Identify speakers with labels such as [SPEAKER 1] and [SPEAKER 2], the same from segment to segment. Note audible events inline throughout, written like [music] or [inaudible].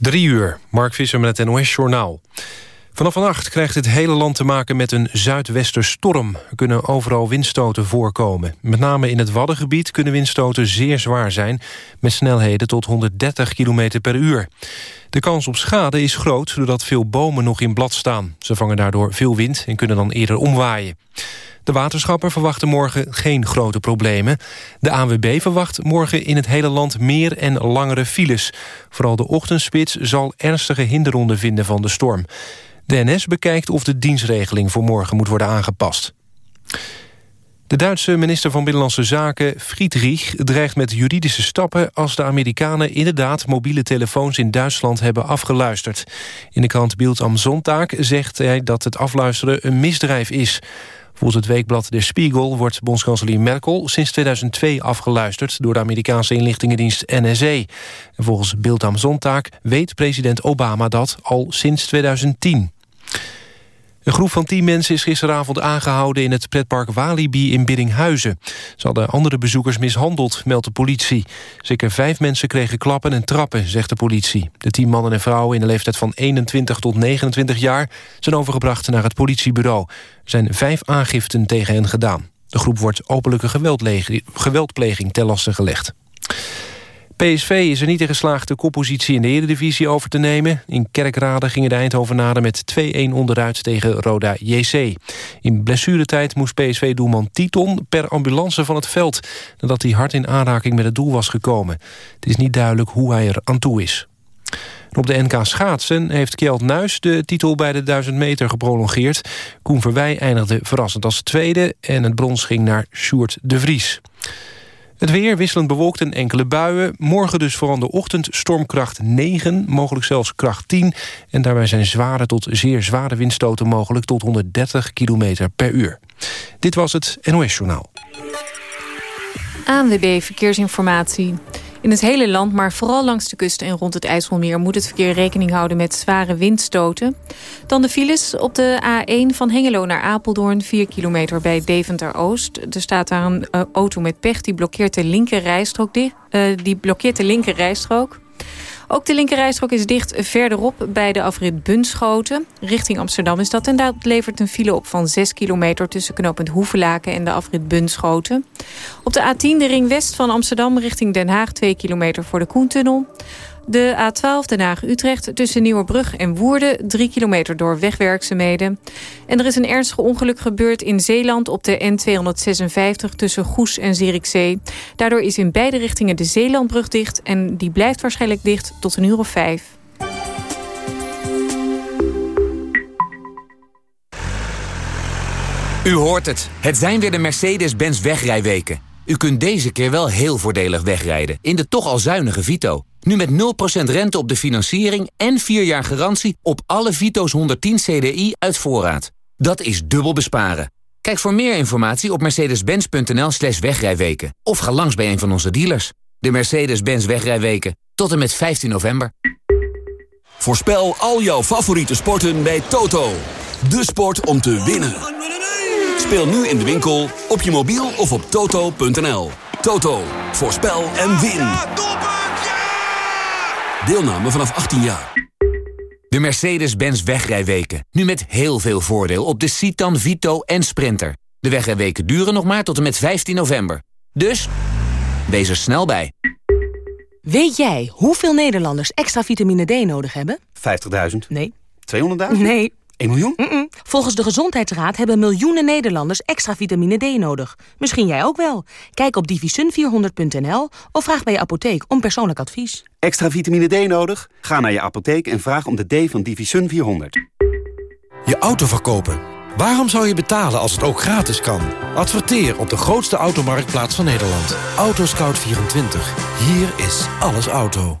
[SPEAKER 1] Drie uur, Mark Visser met het NOS-journaal. Vanaf vannacht krijgt het hele land te maken met een zuidwesterstorm. Er kunnen overal windstoten voorkomen. Met name in het Waddengebied kunnen windstoten zeer zwaar zijn... met snelheden tot 130 km per uur. De kans op schade is groot doordat veel bomen nog in blad staan. Ze vangen daardoor veel wind en kunnen dan eerder omwaaien. De waterschappen verwachten morgen geen grote problemen. De ANWB verwacht morgen in het hele land meer en langere files. Vooral de ochtendspits zal ernstige hinderronden vinden van de storm. De NS bekijkt of de dienstregeling voor morgen moet worden aangepast. De Duitse minister van Binnenlandse Zaken, Friedrich, dreigt met juridische stappen als de Amerikanen inderdaad mobiele telefoons in Duitsland hebben afgeluisterd. In de krant Bild am Sonntag zegt hij dat het afluisteren een misdrijf is. Volgens het weekblad Der Spiegel wordt bondskanselier Merkel sinds 2002 afgeluisterd door de Amerikaanse inlichtingendienst NSA. En volgens Bild am weet president Obama dat al sinds 2010. Een groep van tien mensen is gisteravond aangehouden... in het pretpark Walibi in Biddinghuizen. Ze hadden andere bezoekers mishandeld, meldt de politie. Zeker vijf mensen kregen klappen en trappen, zegt de politie. De tien mannen en vrouwen in de leeftijd van 21 tot 29 jaar... zijn overgebracht naar het politiebureau. Er zijn vijf aangiften tegen hen gedaan. De groep wordt openlijke geweldpleging ter laste gelegd. PSV is er niet in geslaagd de koppositie in de Eredivisie over te nemen. In Kerkrade gingen de Eindhovenaren met 2-1 onderuit tegen Roda JC. In blessuretijd moest PSV-doelman Titon per ambulance van het veld... nadat hij hard in aanraking met het doel was gekomen. Het is niet duidelijk hoe hij er aan toe is. op de NK Schaatsen heeft Kjeld Nuis de titel bij de 1000 meter geprolongeerd. Koen Verwij eindigde verrassend als tweede... en het brons ging naar Sjoerd de Vries. Het weer wisselend bewolkt en enkele buien. Morgen dus vooral de ochtend stormkracht 9, mogelijk zelfs kracht 10. En daarbij zijn zware tot zeer zware windstoten mogelijk... tot 130 km per uur. Dit was het NOS Journaal.
[SPEAKER 2] ANWB Verkeersinformatie. In het hele land, maar vooral langs de kust en rond het IJsselmeer... moet het verkeer rekening houden met zware windstoten. Dan de files op de A1 van Hengelo naar Apeldoorn... 4 kilometer bij Deventer-Oost. Er staat daar een uh, auto met pech, die blokkeert de linker rijstrook. Uh, die blokkeert de linker rijstrook. Ook de linkerrijstrook is dicht verderop bij de afrit Bunschoten. Richting Amsterdam is dat. En dat levert een file op van 6 kilometer... tussen knooppunt Hoevelaken en de afrit Bunschoten. Op de A10 de ring west van Amsterdam richting Den Haag... 2 kilometer voor de Koentunnel. De A12 Den Haag-Utrecht tussen Nieuwerbrug en Woerden... 3 kilometer door wegwerkzaamheden. En er is een ernstig ongeluk gebeurd in Zeeland... op de N256 tussen Goes en Zierikzee. Daardoor is in beide richtingen de Zeelandbrug dicht... en die blijft waarschijnlijk dicht tot een uur of vijf.
[SPEAKER 3] U hoort het. Het zijn weer de Mercedes-Benz wegrijweken. U kunt deze keer wel heel voordelig wegrijden... in de toch al zuinige Vito. Nu met 0% rente op de financiering en 4 jaar garantie op alle Vito's 110 CDI uit voorraad. Dat is dubbel besparen. Kijk voor meer informatie op mercedes-benz.nl slash wegrijweken. Of ga langs bij een van onze dealers. De Mercedes-Benz wegrijweken. Tot en met 15 november.
[SPEAKER 4] Voorspel al jouw favoriete sporten bij Toto. De sport om te winnen. Speel nu in de winkel, op je mobiel of op toto.nl. Toto, voorspel en win. Deelname vanaf 18 jaar.
[SPEAKER 3] De Mercedes-Benz wegrijweken. Nu met heel veel voordeel op de Citan, Vito en Sprinter. De wegrijweken duren nog maar tot en met 15 november. Dus, wees er snel bij.
[SPEAKER 5] Weet jij hoeveel Nederlanders extra vitamine D nodig hebben?
[SPEAKER 6] 50.000.
[SPEAKER 5] Nee.
[SPEAKER 6] 200.000?
[SPEAKER 5] Nee.
[SPEAKER 6] 1 miljoen?
[SPEAKER 5] Mm -mm. Volgens de Gezondheidsraad hebben miljoenen Nederlanders extra vitamine D nodig. Misschien jij ook wel. Kijk op divisun400.nl of vraag bij je apotheek om persoonlijk advies.
[SPEAKER 6] Extra vitamine D nodig? Ga naar je apotheek en vraag om de D van Divisun 400.
[SPEAKER 7] Je auto verkopen. Waarom zou je betalen als het ook gratis kan? Adverteer op de grootste automarktplaats van Nederland. Autoscout24. Hier is alles auto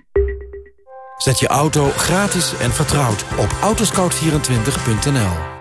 [SPEAKER 7] Zet je auto gratis en vertrouwd op autoscout24.nl.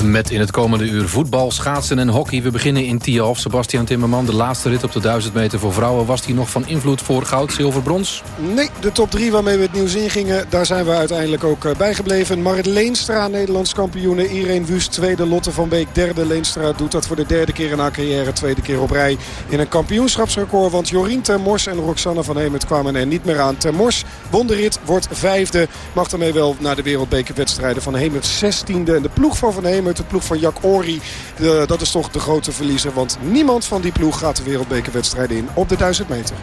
[SPEAKER 8] Met in het komende uur voetbal, schaatsen en hockey. We beginnen in Tialf. Sebastian Timmerman, de laatste rit op de 1000 meter voor vrouwen. Was die nog van invloed voor goud, zilver, brons?
[SPEAKER 9] Nee, de top 3 waarmee we het nieuws ingingen, daar zijn we uiteindelijk ook eh, bijgebleven. Marit Leenstra, Nederlands kampioene. Irene Wust, tweede. Lotte van Beek, derde. Leenstra doet dat voor de derde keer in haar carrière. Tweede keer op rij in een kampioenschapsrecord. Want Jorien Termors en Roxanne van Hemert kwamen er niet meer aan. Termors won de rit, wordt vijfde. Mag daarmee wel naar de wereldbekerwedstrijden van Hemert zestiende. En de ploeg van Van Hemert, de ploeg van Jack Ori, de- dat is toch de grote verliezer. Want niemand van die ploeg gaat de wereldbekerwedstrijden in op de 1000 meter.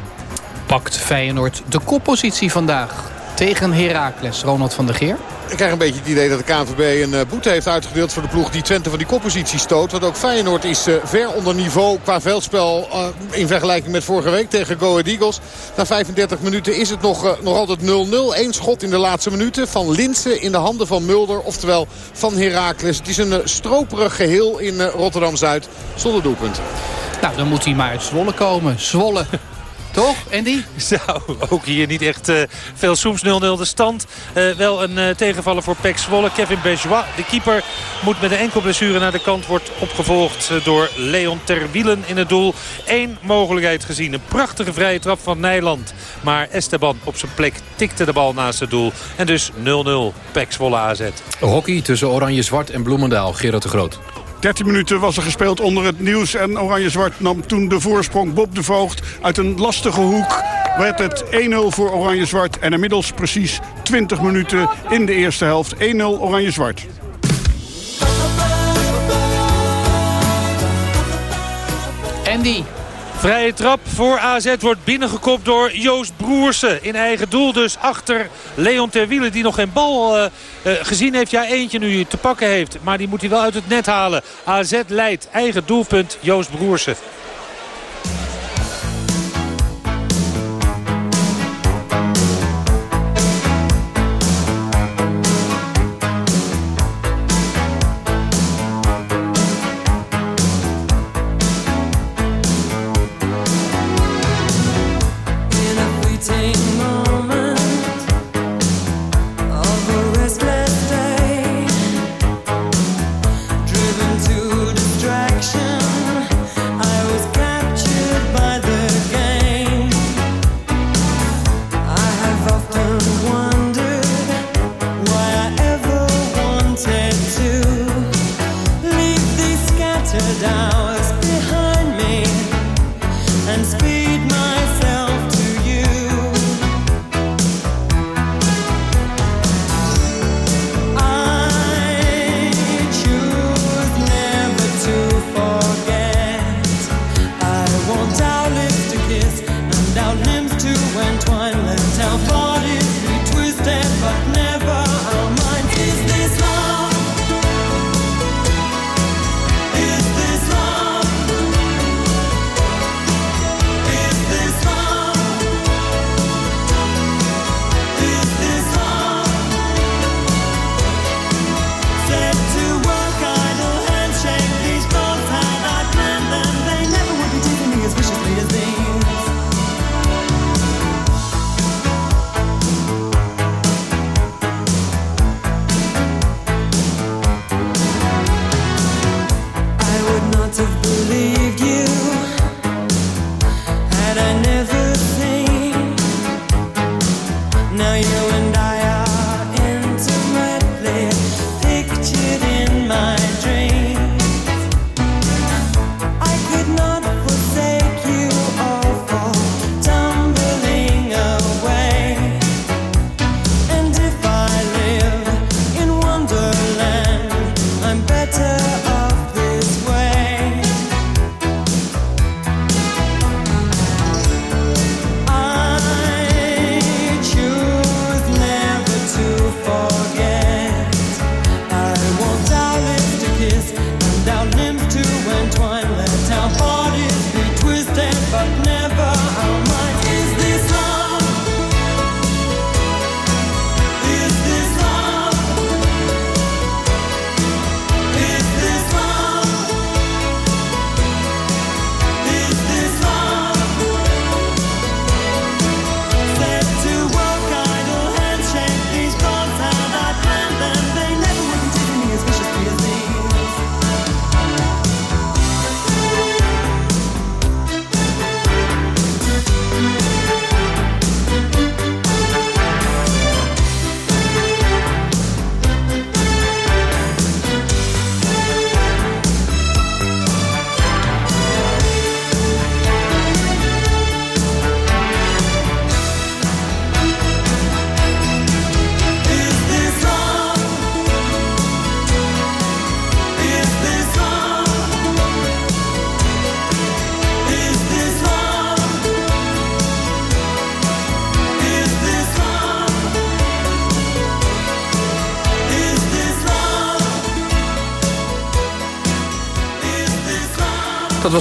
[SPEAKER 10] Pakt Feyenoord de koppositie vandaag tegen Heracles. Ronald van der Geer.
[SPEAKER 11] Ik krijg een beetje het idee dat de KNVB een eh, boete heeft uitgedeeld voor de ploeg die Twente van die koppositie stoot. Want ook Feyenoord is eh, ver onder niveau qua veldspel eh, in vergelijking met vorige week tegen Go Ahead Eagles. Na 35 minuten is het nog, nog altijd 0-0. Eén schot in de laatste minuten van Linsen in de handen van Mulder. Oftewel van Heracles. Het is een stroperig geheel in Rotterdam-Zuid zonder doelpunten.
[SPEAKER 10] Nou, dan moet hij maar uit Zwolle komen. Zwolle. Toch, Andy? [laughs]
[SPEAKER 12] Zou ook hier niet echt eh, veel soems 0-0 de stand. Eh, wel een eh, tegenvaller voor Pek Zwolle. Kevin Bejois, de keeper, moet met een enkel blessure naar de kant. Wordt opgevolgd door Leon Terwielen in het doel. Eén mogelijkheid gezien. Een prachtige vrije trap van Nijland. Maar Esteban op zijn plek tikte de bal naast het doel. En dus 0-0 Pek Zwolle AZ.
[SPEAKER 8] Hockey tussen Oranje-Zwart en Bloemendaal. Gerard de Groot.
[SPEAKER 13] 13 minuten was er gespeeld onder het nieuws. En Oranje-Zwart nam toen de voorsprong. Bob de Voogd uit een lastige hoek werd het 1-0 voor Oranje-Zwart. En inmiddels precies 20 minuten in de eerste helft. 1-0 Oranje-Zwart.
[SPEAKER 10] Andy.
[SPEAKER 12] Vrije trap voor AZ wordt binnengekopt door Joost Broersen. In eigen doel dus achter Leon Terwielen die nog geen bal eh, eh, gezien heeft. Ja, eentje nu te pakken heeft. Maar die moet hij wel uit het net halen. AZ leidt. Eigen doelpunt Joost Broersen.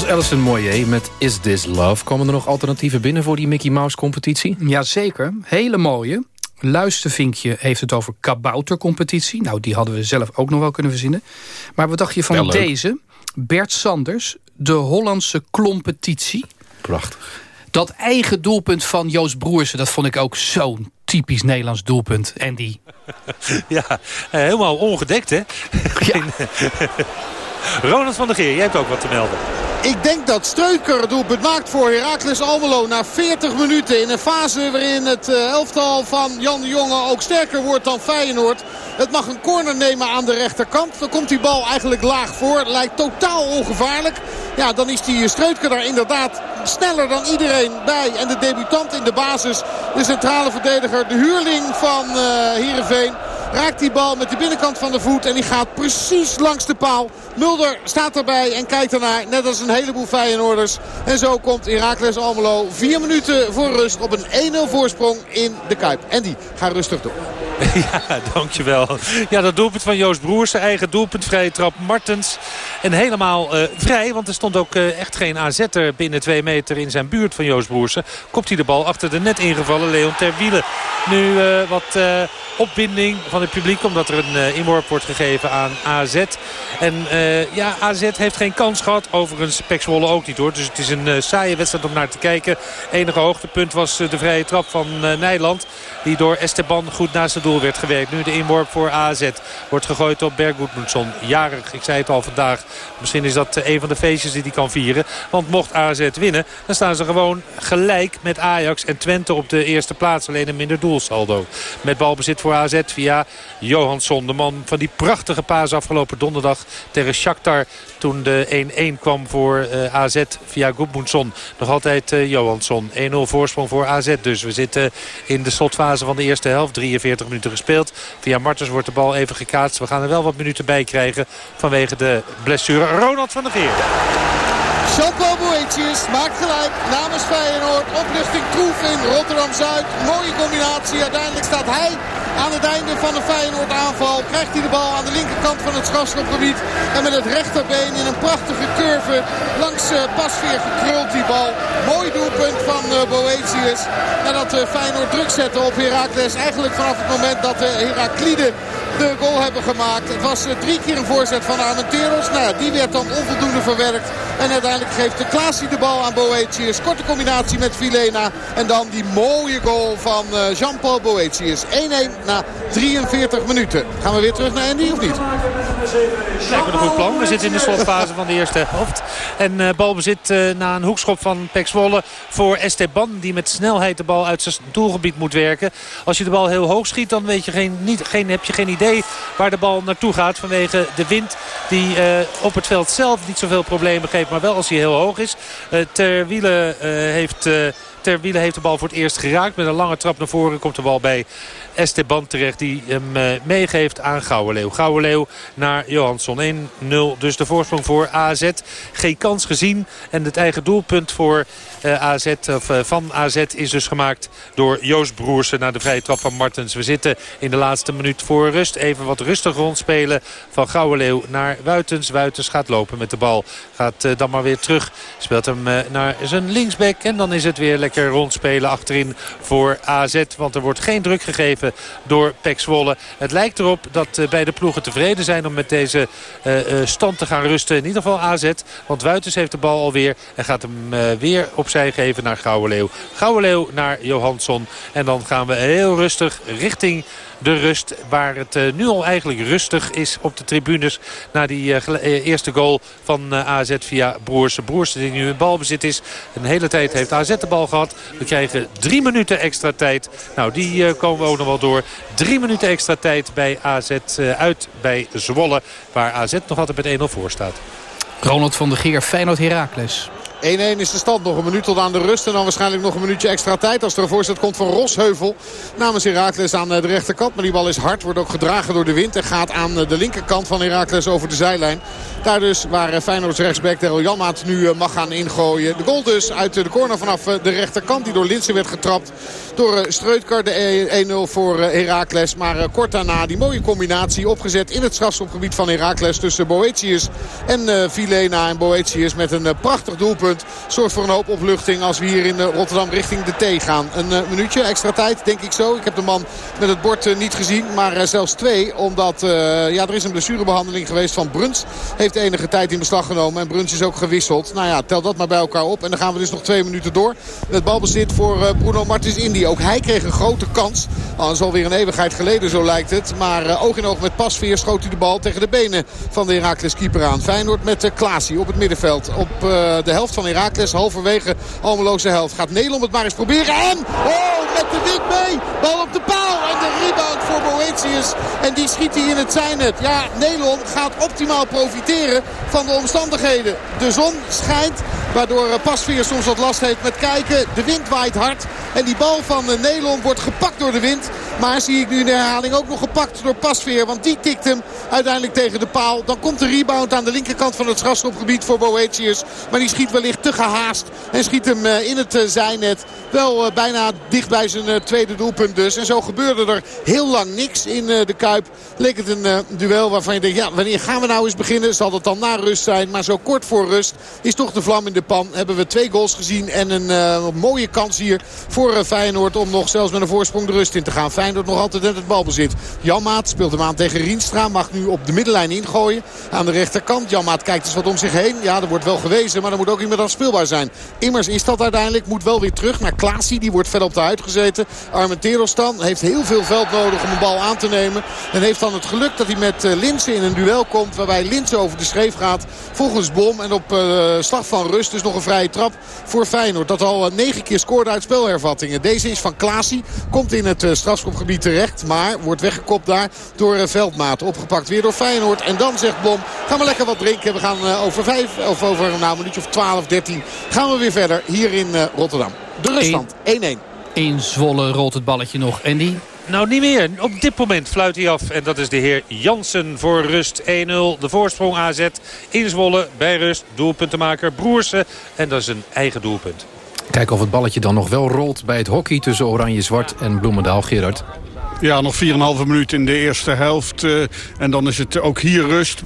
[SPEAKER 14] Was
[SPEAKER 8] Alison Moyer met Is This Love. Komen er nog alternatieven binnen voor die Mickey Mouse competitie?
[SPEAKER 10] Jazeker, hele mooie. Luistervinkje heeft het over kaboutercompetitie. Nou, die hadden we zelf ook nog wel kunnen verzinnen. Maar wat dacht je van deze? Bert Sanders, de Hollandse klompetitie.
[SPEAKER 8] Prachtig.
[SPEAKER 10] Dat eigen doelpunt van Joost Broersen, dat vond ik ook zo'n typisch Nederlands doelpunt. En die... [laughs]
[SPEAKER 12] Ja, helemaal ongedekt hè. [laughs] Ronald van der Geer, jij hebt ook wat te melden.
[SPEAKER 11] Ik denk dat Streuker het doelpunt maakt voor Heracles Almelo na 40 minuten. In een fase waarin het eh, elftal van Jan de Jonge ook sterker wordt dan Feyenoord. Het mag een corner nemen aan de rechterkant. Dan komt die bal eigenlijk laag voor. Lijkt totaal ongevaarlijk. Ja, dan is die Streuker daar inderdaad sneller dan iedereen bij. En de debutant in de basis, de centrale verdediger, de huurling van Heerenveen... Raakt die bal met de binnenkant van de voet en die gaat precies langs de paal. Mulder staat erbij en kijkt ernaar, net als een heleboel Feyenoorders. En zo komt Heracles Almelo vier minuten voor rust op een 1-0 voorsprong in de Kuip. En die gaat rustig door. [laughs]
[SPEAKER 12] Ja, dankjewel. Ja, dat doelpunt van Joost Broers, zijn eigen doelpunt, vrije trap Martens. En helemaal eh, vrij, want er stond ook eh, echt geen AZ'er binnen twee meter in zijn buurt van Joost Broersen. Kopt hij de bal achter de net ingevallen Leon Terwiele. Nu eh, wat opwinding van het publiek, omdat er een inworp wordt gegeven aan AZ. En ja, AZ heeft geen kans gehad, overigens Pek ook niet hoor. Dus het is een saaie wedstrijd om naar te kijken. Enige hoogtepunt was de vrije trap van Nijland. Die door Esteban goed naast het werd gewerkt. Nu de inworp voor AZ. Wordt gegooid op Berg. Jarig, ik zei het al vandaag. Misschien is dat eh, een van de feestjes die hij kan vieren. Want mocht AZ winnen, dan staan ze gewoon gelijk met Ajax en Twente op de eerste plaats. Alleen een minder doelsaldo. Met balbezit voor AZ via Johansson. De man van die prachtige paas afgelopen donderdag tegen Shakhtar. Toen de 1-1 kwam voor eh, AZ via Goedmundsson. Nog altijd eh, Johansson. 1-0 voorsprong voor AZ dus. We zitten in de slotfase van de eerste helft. 43 minuten gespeeld. Via Martens wordt de bal even gekaatst. We gaan er wel wat minuten bij krijgen vanwege de blessure. Ronald van der Geer.
[SPEAKER 11] Jean-Paul Boetius maakt gelijk namens Feyenoord. Opluchting Troef in Rotterdam-Zuid. Mooie combinatie. Uiteindelijk staat hij aan het einde van de Feyenoord aanval. Krijgt hij de bal aan de linkerkant van het strafschopgebied. En met het rechterbeen in een prachtige curve langs uh, Pasveer gekruld die bal. Mooi doelpunt van uh, Boetius. Nadat uh, Feyenoord druk zette op Heracles. Eigenlijk vanaf het moment dat de Herakliden de goal hebben gemaakt. Het was drie keer een voorzet van Armenteros. Nou, die werd dan onvoldoende verwerkt. En uiteindelijk geeft de Klaasie de bal aan Boetius. Korte combinatie met Vilena. En dan die mooie goal van Jean-Paul Boetius. 1-1 na 43 minuten. Gaan we weer terug naar Andy of niet?
[SPEAKER 12] Lijkt me een goed plan. We zitten in de slotfase van de eerste helft. En uh, balbezit uh, na een hoekschop van Pek Zwolle voor Esteban. Die met snelheid de bal uit zijn doelgebied moet werken. Als je de bal heel hoog schiet dan weet je geen, niet, geen, heb je geen idee waar de bal naartoe gaat. Vanwege de wind die uh, op het veld zelf niet zoveel problemen geeft. Maar wel als hij heel hoog is. Ter wiele uh, heeft... Ter wiele heeft de bal voor het eerst geraakt. Met een lange trap naar voren komt de bal bij Esteban terecht. Die hem uh, meegeeft aan Gouwenleeuw. Gouwenleeuw naar Johansson. 1-0 dus de voorsprong voor AZ. Geen kans gezien. En het eigen doelpunt voor AZ, of, uh, van AZ is dus gemaakt door Joost Broersen naar de vrije trap van Martens. We zitten in de laatste minuut voor rust. Even wat rustig rondspelen van Gouwenleeuw naar Wuitens. Wuitens gaat lopen met de bal. Gaat uh, dan maar weer terug. Speelt hem naar zijn linksback. En dan is het weer lekker rondspelen achterin voor AZ. Want er wordt geen druk gegeven door Pek Zwolle. Het lijkt erop dat beide ploegen tevreden zijn om met deze stand te gaan rusten. In ieder geval AZ. Want Wuitens heeft de bal alweer en gaat hem weer op opzij geven naar Gouwenleeuw. Gouwenleeuw naar Johansson. En dan gaan we heel rustig richting de rust. Waar het uh, nu al eigenlijk rustig is op de tribunes. Na die uh, eerste goal van AZ via Broersen. Broersen die nu in balbezit is. Een hele tijd heeft AZ de bal gehad. We krijgen drie minuten extra tijd. Nou, die komen we ook nog wel door. Drie minuten extra tijd bij AZ uit bij Zwolle. Waar AZ nog altijd met 1-0 voor staat.
[SPEAKER 10] Ronald van der Geer, Feyenoord Heracles.
[SPEAKER 11] Is de stand. Nog een minuut tot aan de rust. En dan waarschijnlijk nog een minuutje extra tijd. Als er een voorzet komt van Rosheuvel. Namens Herakles aan de rechterkant. Maar die bal is hard. Wordt ook gedragen door de wind. En gaat aan de linkerkant van Herakles over de zijlijn. Daar dus waar Feyenoord's rechtsback Daryl Janmaat nu mag gaan ingooien. De goal dus uit de corner vanaf de rechterkant. Die door Linsen werd getrapt. Door Streutkar de 1-0 voor Herakles. Maar kort daarna die mooie combinatie opgezet in het strafschopgebied van Herakles. Tussen Boetius en Vilena. En Boetius met een prachtig doelpunt. Zorgt voor een hoop opluchting als we hier in Rotterdam richting de T gaan. Een minuutje extra tijd denk ik zo. Ik heb de man met het bord niet gezien. Maar zelfs twee. Omdat ja, er is een blessurebehandeling geweest van Bruns. Heeft enige tijd in beslag genomen. En Bruns is ook gewisseld. Nou ja, tel dat maar bij elkaar op. En dan gaan we dus nog twee minuten door. Met balbezit voor Bruno Martins Indy. Ook hij kreeg een grote kans. Nou, dat is alweer een eeuwigheid geleden, zo lijkt het. Maar oog in oog met Pasveer schoot hij de bal tegen de benen van de Herakles keeper aan. Feyenoord met Klaasie op het middenveld. Op de helft van Herakles, halverwege Almeloze helft. Gaat Nederland het maar eens proberen. En, oh, met de wind mee. Bal op de paal. En de rebound voor Boetius. En die schiet hij in het zijnet. Ja, Nederland gaat optimaal profiteren van de omstandigheden. De zon schijnt, waardoor uh, Pasveer soms wat last heeft met kijken. De wind waait hard. En die bal van Nederland wordt gepakt door de wind. Maar zie ik nu in de herhaling ook nog gepakt door Pasveer. Want die tikt hem uiteindelijk tegen de paal. Dan komt de rebound aan de linkerkant van het strafschopgebied voor Boetius. Maar die schiet wellicht te gehaast. En schiet hem in het zijnet. Wel bijna dicht bij zijn tweede doelpunt dus. En zo gebeurde er heel lang niks in de Kuip. Leek het een duel waarvan je denkt, ja, wanneer gaan we nou eens beginnen? Zal het dan na rust zijn? Maar zo kort voor rust is toch de vlam in de Hebben we twee goals gezien en een mooie kans hier voor Feyenoord om nog zelfs met een voorsprong de rust in te gaan. Feyenoord nog altijd net het balbezit. Janmaat speelt hem aan tegen Rienstra. Mag nu op de middenlijn ingooien aan de rechterkant. Janmaat kijkt eens wat om zich heen. Ja, er wordt wel gewezen, maar er moet ook iemand aan speelbaar zijn. Immers is dat uiteindelijk. Moet wel weer terug naar Klaasie. Die wordt verder op de uitgezeten. Armenteros dan heeft heel veel veld nodig om een bal aan te nemen. En heeft dan het geluk dat hij met Linsen in een duel komt. Waarbij Linsen over de schreef gaat. Volgens Bom. En op slag van rust dus nog een vrije trap voor Feyenoord. Dat al negen keer scoorde uit spelhervattingen. Deze is van Klaasie. Komt in het uh, strafschopgebied terecht. Maar wordt weggekopt daar door uh, Veldmaat. Opgepakt weer door Feyenoord. En dan zegt Bom, gaan we lekker wat drinken. We gaan over vijf, of over nou, een minuutje of 12, 13 gaan we weer verder hier in Rotterdam. De ruststand 1-1.
[SPEAKER 10] In Zwolle rolt het balletje nog. En die?
[SPEAKER 12] Nou, niet meer. Op dit moment fluit hij af. En dat is de heer Jansen voor rust 1-0. De voorsprong AZ in Zwolle bij rust. Doelpuntenmaker Broersen. En dat is een eigen doelpunt.
[SPEAKER 8] Kijken of het balletje dan nog wel rolt bij het hockey tussen Oranje-Zwart en Bloemendaal. Gerard.
[SPEAKER 13] Ja, nog 4,5 minuut in de eerste helft. Uh, en dan is het ook hier rust.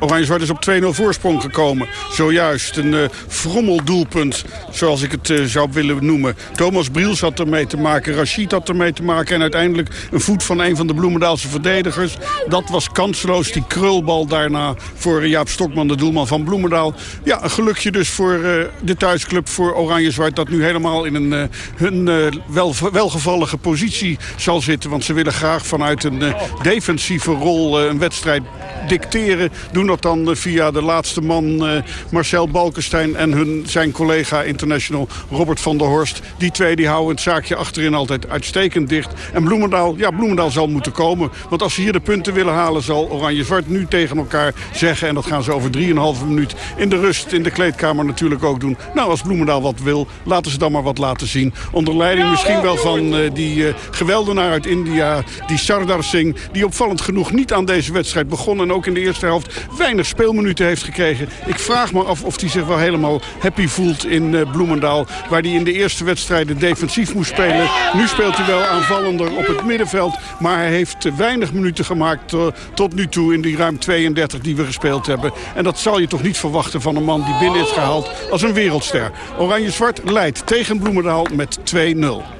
[SPEAKER 13] Oranje-Zwart is op 2-0 voorsprong gekomen. Zojuist een uh, frommeldoelpunt, zoals ik het uh, zou willen noemen. Thomas Briels had ermee te maken, Rashid had ermee te maken... en uiteindelijk een voet van een van de Bloemendaalse verdedigers. Dat was kansloos, die krulbal daarna voor Jaap Stokman, de doelman van Bloemendaal. Ja, een gelukje dus voor uh, de thuisclub, voor Oranje-Zwart... dat nu helemaal in een hun wel, welgevallige positie zal zitten. Want ze willen graag vanuit een defensieve rol een wedstrijd dicteren... doen dat dan via de laatste man uh, Marcel Balkenstein... en hun, zijn collega international Robert van der Horst. Die twee die houden het zaakje achterin altijd uitstekend dicht. En Bloemendaal, ja, Bloemendaal zal moeten komen. Want als ze hier de punten willen halen... zal Oranje-Zwart nu tegen elkaar zeggen... en dat gaan ze over 3,5 minuut in de rust in de kleedkamer natuurlijk ook doen. Nou, als Bloemendaal wat wil, laten ze dan maar wat laten zien. Onder leiding misschien wel van uh, die geweldenaar uit India... die Sardar Singh, die opvallend genoeg niet aan deze wedstrijd begon... en ook in de eerste helft weinig speelminuten heeft gekregen. Ik vraag me af of hij zich wel helemaal happy voelt in uh, Bloemendaal. Waar hij in de eerste wedstrijden defensief moest spelen. Nu speelt hij wel aanvallender op het middenveld. Maar hij heeft weinig minuten gemaakt uh, tot nu toe in die ruim 32 die we gespeeld hebben. En dat zal je toch niet verwachten van een man die binnen is gehaald als een wereldster. Oranje-Zwart leidt tegen Bloemendaal met 2-0.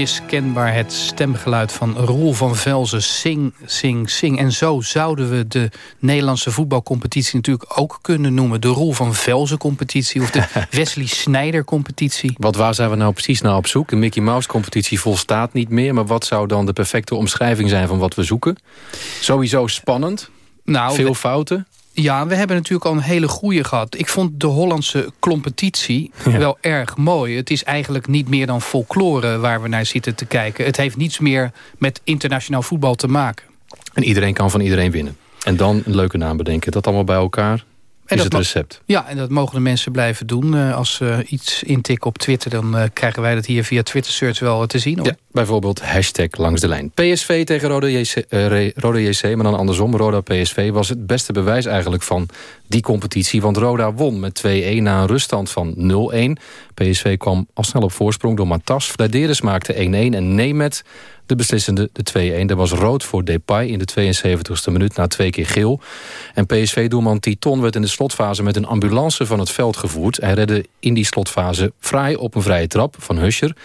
[SPEAKER 10] Onmiskenbaar het stemgeluid van Roel van Velzen. Sing, sing, sing. En zo zouden we de Nederlandse voetbalcompetitie natuurlijk ook kunnen noemen. De Roel van Velzen competitie of de [laughs] Wesley Snijder competitie.
[SPEAKER 8] Wat waar zijn we nou precies naar op zoek? De Mickey Mouse competitie volstaat niet meer. Maar wat zou dan de perfecte omschrijving zijn van wat we zoeken? Sowieso spannend.
[SPEAKER 10] Nou,
[SPEAKER 8] Veel fouten.
[SPEAKER 10] Ja, we hebben natuurlijk al een hele goede gehad. Ik vond de Hollandse competitie
[SPEAKER 8] Ja.
[SPEAKER 10] wel erg mooi. Het is eigenlijk niet meer dan folklore waar we naar zitten te kijken. Het heeft niets meer met internationaal voetbal te maken.
[SPEAKER 8] En iedereen kan van iedereen winnen. En dan een leuke naam bedenken. Dat allemaal bij elkaar
[SPEAKER 10] En
[SPEAKER 8] is
[SPEAKER 10] dat
[SPEAKER 8] het recept.
[SPEAKER 10] Ja, en dat mogen de mensen blijven doen. Eh, als ze iets intikken op Twitter, dan eh, krijgen wij dat hier via Twitter Search wel eh, te zien. Hoor.
[SPEAKER 8] Ja, bijvoorbeeld hashtag langs de lijn. PSV tegen Rode JC, eh, Re- Rode JC, maar dan andersom. Roda PSV was het beste bewijs eigenlijk van die competitie. Want Roda won met 2-1 na een ruststand van 0-1. PSV kwam al snel op voorsprong door Matas. Flederis maakte 1-1 en Nemet de beslissende de 2-1. Er was rood voor Depay in de 72e minuut na twee keer geel. En PSV-doelman Titon werd in de slotfase met een ambulance van het veld gevoerd. Hij redde in die slotfase fraai op een vrije trap van Huscher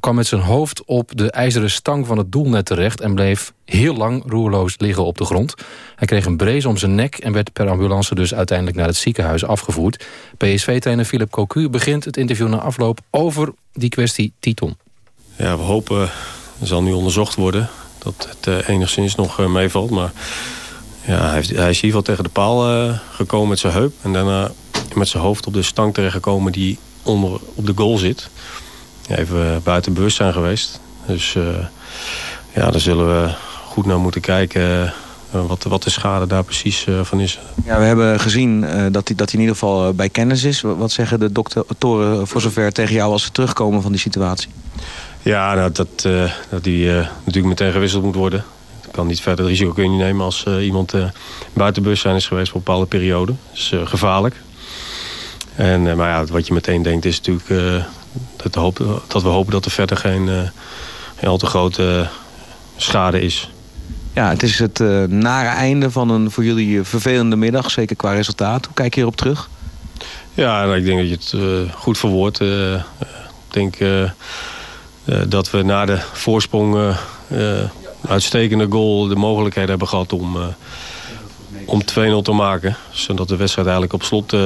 [SPEAKER 8] kwam met zijn hoofd op de ijzeren stang van het doelnet terecht... en bleef heel lang roerloos liggen op de grond. Hij kreeg een brees om zijn nek en werd per ambulance dus uiteindelijk naar het ziekenhuis afgevoerd. PSV-trainer Philip Cocu begint het interview na afloop over die kwestie Titon.
[SPEAKER 15] Ja, we hopen, er zal nu onderzocht worden, dat het eh, enigszins nog eh, meevalt. Maar ja, hij, hij is in ieder geval tegen de paal eh, gekomen met zijn heup. En daarna met zijn hoofd op de stang terechtgekomen die onder, op de goal zit. Even eh, buiten bewustzijn geweest. Dus eh, ja, daar zullen we goed naar moeten kijken eh, wat, wat de schade daar precies van is.
[SPEAKER 16] Ja, we hebben gezien dat, hij, dat in ieder geval bij kennis is. Wat zeggen de doktoren voor zover tegen jou als ze terugkomen van die situatie?
[SPEAKER 15] Ja, nou, dat, eh, dat die natuurlijk meteen gewisseld moet worden. Dat kan niet verder. Het risico kun je niet nemen als iemand buiten bewustzijn is geweest voor een bepaalde periode. Dat is gevaarlijk. En, maar ja, wat je meteen denkt is natuurlijk dat, hoop, dat we hopen dat er verder geen, eh, geen al te grote eh, schade is.
[SPEAKER 16] Ja, het is het eh, nare einde van een voor jullie eh, vervelende middag. Zeker qua resultaat. Hoe kijk je hierop terug?
[SPEAKER 15] Ja, nou, ik denk dat je het eh, goed verwoordt. Eh, eh, ik denk eh, eh, dat we na de voorsprong eh, eh, uitstekende goal de mogelijkheid hebben gehad om, om 2-0 te maken. Zodat de wedstrijd eigenlijk op slot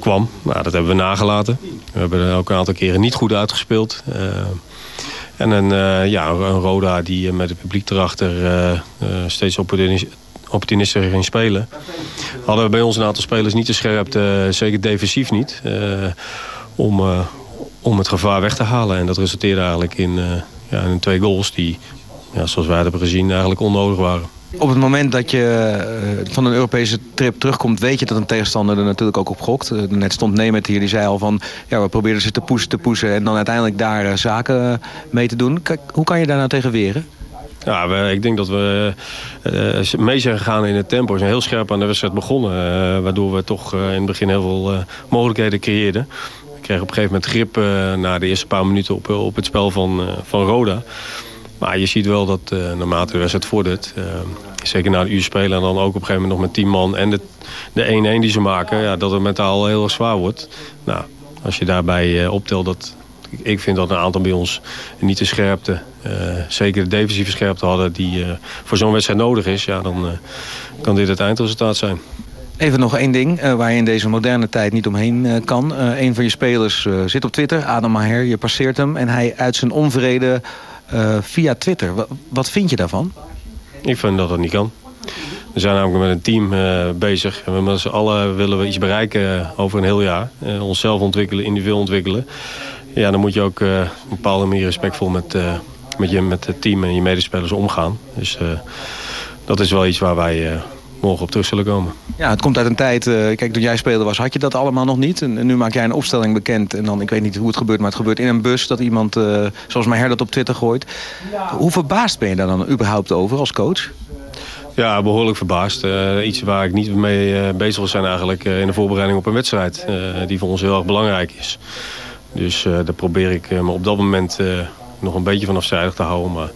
[SPEAKER 15] kwam. Nou, dat hebben we nagelaten. We hebben er ook een aantal keren niet goed uitgespeeld. en een, ja, een Roda die met het publiek erachter steeds opportunistisch ging spelen. Hadden we bij ons een aantal spelers niet te scherp, zeker defensief niet. om, om het gevaar weg te halen. En dat resulteerde eigenlijk in, ja, in twee goals die, ja, zoals wij hebben gezien, eigenlijk onnodig waren.
[SPEAKER 16] Op het moment dat je eh, van een Europese trip terugkomt... weet je dat een tegenstander er natuurlijk ook op gokt. Uh, net stond Nemet hier, die zei al van... ja, we probeerden ze te pushen, te pushen... en dan uiteindelijk daar uh, zaken mee te doen. Kijk, hoe kan je daar nou tegen weren?
[SPEAKER 15] Ja, we, ik denk dat we mee zijn gegaan in het tempo. We zijn heel scherp aan de wedstrijd begonnen. Waardoor we toch in het begin heel veel mogelijkheden creëerden. We kregen op een gegeven moment grip na de eerste paar minuten op, op het spel van, van Roda. Maar je ziet wel dat uh, naarmate de wedstrijd vordert... Uh, zeker na een uur spelen en dan ook op een gegeven moment nog met 10 man... en de 1-1 die ze maken, ja, dat het mentaal heel erg zwaar wordt. Nou, als je daarbij uh, optelt dat... Ik vind dat een aantal bij ons niet de scherpte, zeker de defensieve scherpte hadden... die voor zo'n wedstrijd nodig is, ja, dan kan dit het eindresultaat zijn.
[SPEAKER 16] Even nog één ding waar je in deze moderne tijd niet omheen kan. Een van je spelers zit op Twitter, Adam Maher. Je passeert hem en hij uit zijn onvrede uh, via Twitter. Wat vind je daarvan?
[SPEAKER 15] Ik vind dat dat niet kan. We zijn namelijk met een team uh, bezig. En met z'n allen willen we iets bereiken over een heel jaar. Onszelf ontwikkelen, individueel ontwikkelen. Ja, dan moet je ook op een bepaalde manier respectvol met, met, je, met het team en je medespelers omgaan. Dus dat is wel iets waar wij morgen op terug zullen komen.
[SPEAKER 16] Ja, het komt uit een tijd... Uh, kijk, toen jij speelde was, had je dat allemaal nog niet. En, nu maak jij een opstelling bekend. En dan, ik weet niet hoe het gebeurt, maar het gebeurt in een bus... dat iemand, uh, zoals mijn her dat op Twitter gooit. Hoe verbaasd ben je daar dan überhaupt over als coach?
[SPEAKER 15] Ja, behoorlijk verbaasd. Uh, iets waar ik niet mee bezig wil zijn eigenlijk in de voorbereiding op een wedstrijd. die voor ons heel erg belangrijk is. Dus daar probeer ik me op dat moment nog een beetje van afzijdig te houden. Maar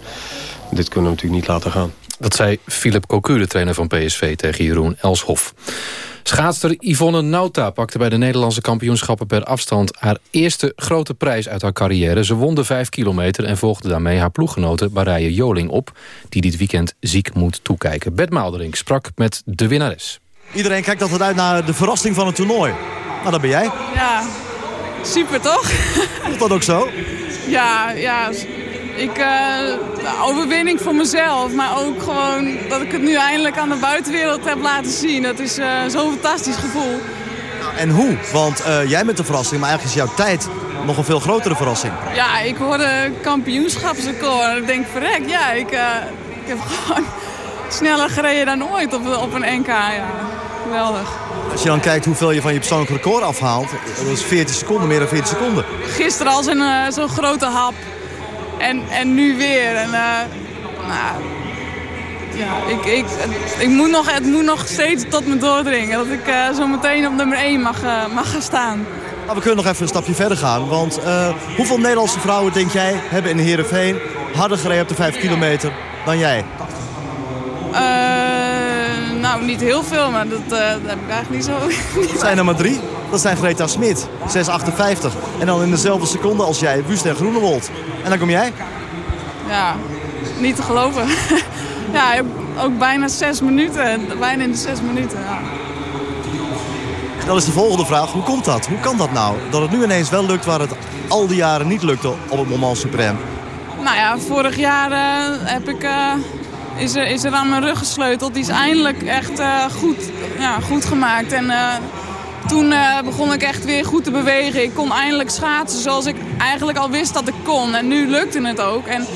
[SPEAKER 15] dit kunnen we natuurlijk niet laten gaan.
[SPEAKER 8] Dat zei Philip Cocu, de trainer van PSV, tegen Jeroen Elshoff. Schaatster Yvonne Nauta pakte bij de Nederlandse kampioenschappen per afstand... haar eerste grote prijs uit haar carrière. Ze won de 5 kilometer en volgde daarmee haar ploeggenote Barije Joling op... die dit weekend ziek moet toekijken. Bert Maalderink sprak met de winnares.
[SPEAKER 17] Iedereen kijkt altijd uit naar de verrassing van het toernooi. Nou, dat ben jij.
[SPEAKER 18] Ja, super toch?
[SPEAKER 17] Is dat ook zo?
[SPEAKER 18] Ja, ja ik, uh, overwinning voor mezelf, maar ook gewoon dat ik het nu eindelijk aan de buitenwereld heb laten zien. Dat is uh, zo'n fantastisch gevoel.
[SPEAKER 17] En hoe? Want uh, jij bent de verrassing, maar eigenlijk is jouw tijd nog een veel grotere verrassing.
[SPEAKER 18] Ja, ik hoorde kampioenschapsrecord. Ik denk, verrek, ja, ik, ik heb [laughs] gewoon sneller gereden dan ooit op, op een NK. Ja, geweldig.
[SPEAKER 17] Als je dan kijkt hoeveel je van je persoonlijk record afhaalt, dat is 14 seconden, meer dan 14 seconden.
[SPEAKER 18] Gisteren al zo'n grote hap. En, en nu weer. En, uh, nou, ja, ik, ik, ik moet nog, het moet nog steeds tot me doordringen. Dat ik uh, zo meteen op nummer 1 mag, uh, mag gaan staan.
[SPEAKER 17] Nou, we kunnen nog even een stapje verder gaan. Want hoeveel Nederlandse vrouwen, denk jij, hebben in de Heerenveen... harder gereden op de 5 kilometer dan jij?
[SPEAKER 18] Nou, niet heel veel, maar dat, dat heb ik eigenlijk niet zo... [laughs]
[SPEAKER 17] Dat zijn er maar drie. Dat zijn Greta Smit, 6,58. En dan in dezelfde seconde als jij, Wust en Groenewold. En dan kom jij?
[SPEAKER 18] Ja, niet te geloven. [laughs] ja, ook bijna zes minuten. Bijna in de zes minuten, ja.
[SPEAKER 17] Dan is de volgende vraag, hoe komt dat? Hoe kan dat nou? Dat het nu ineens wel lukt waar het al die jaren niet lukte op het Moment Supreme?
[SPEAKER 18] Nou ja, vorig jaar uh, heb ik, uh, is, er, is er aan mijn rug gesleuteld. Die is eindelijk echt uh, goed, ja, goed gemaakt. En toen uh, begon ik echt weer goed te bewegen. Ik kon eindelijk schaatsen zoals ik eigenlijk al wist dat ik kon. En nu lukte het ook. En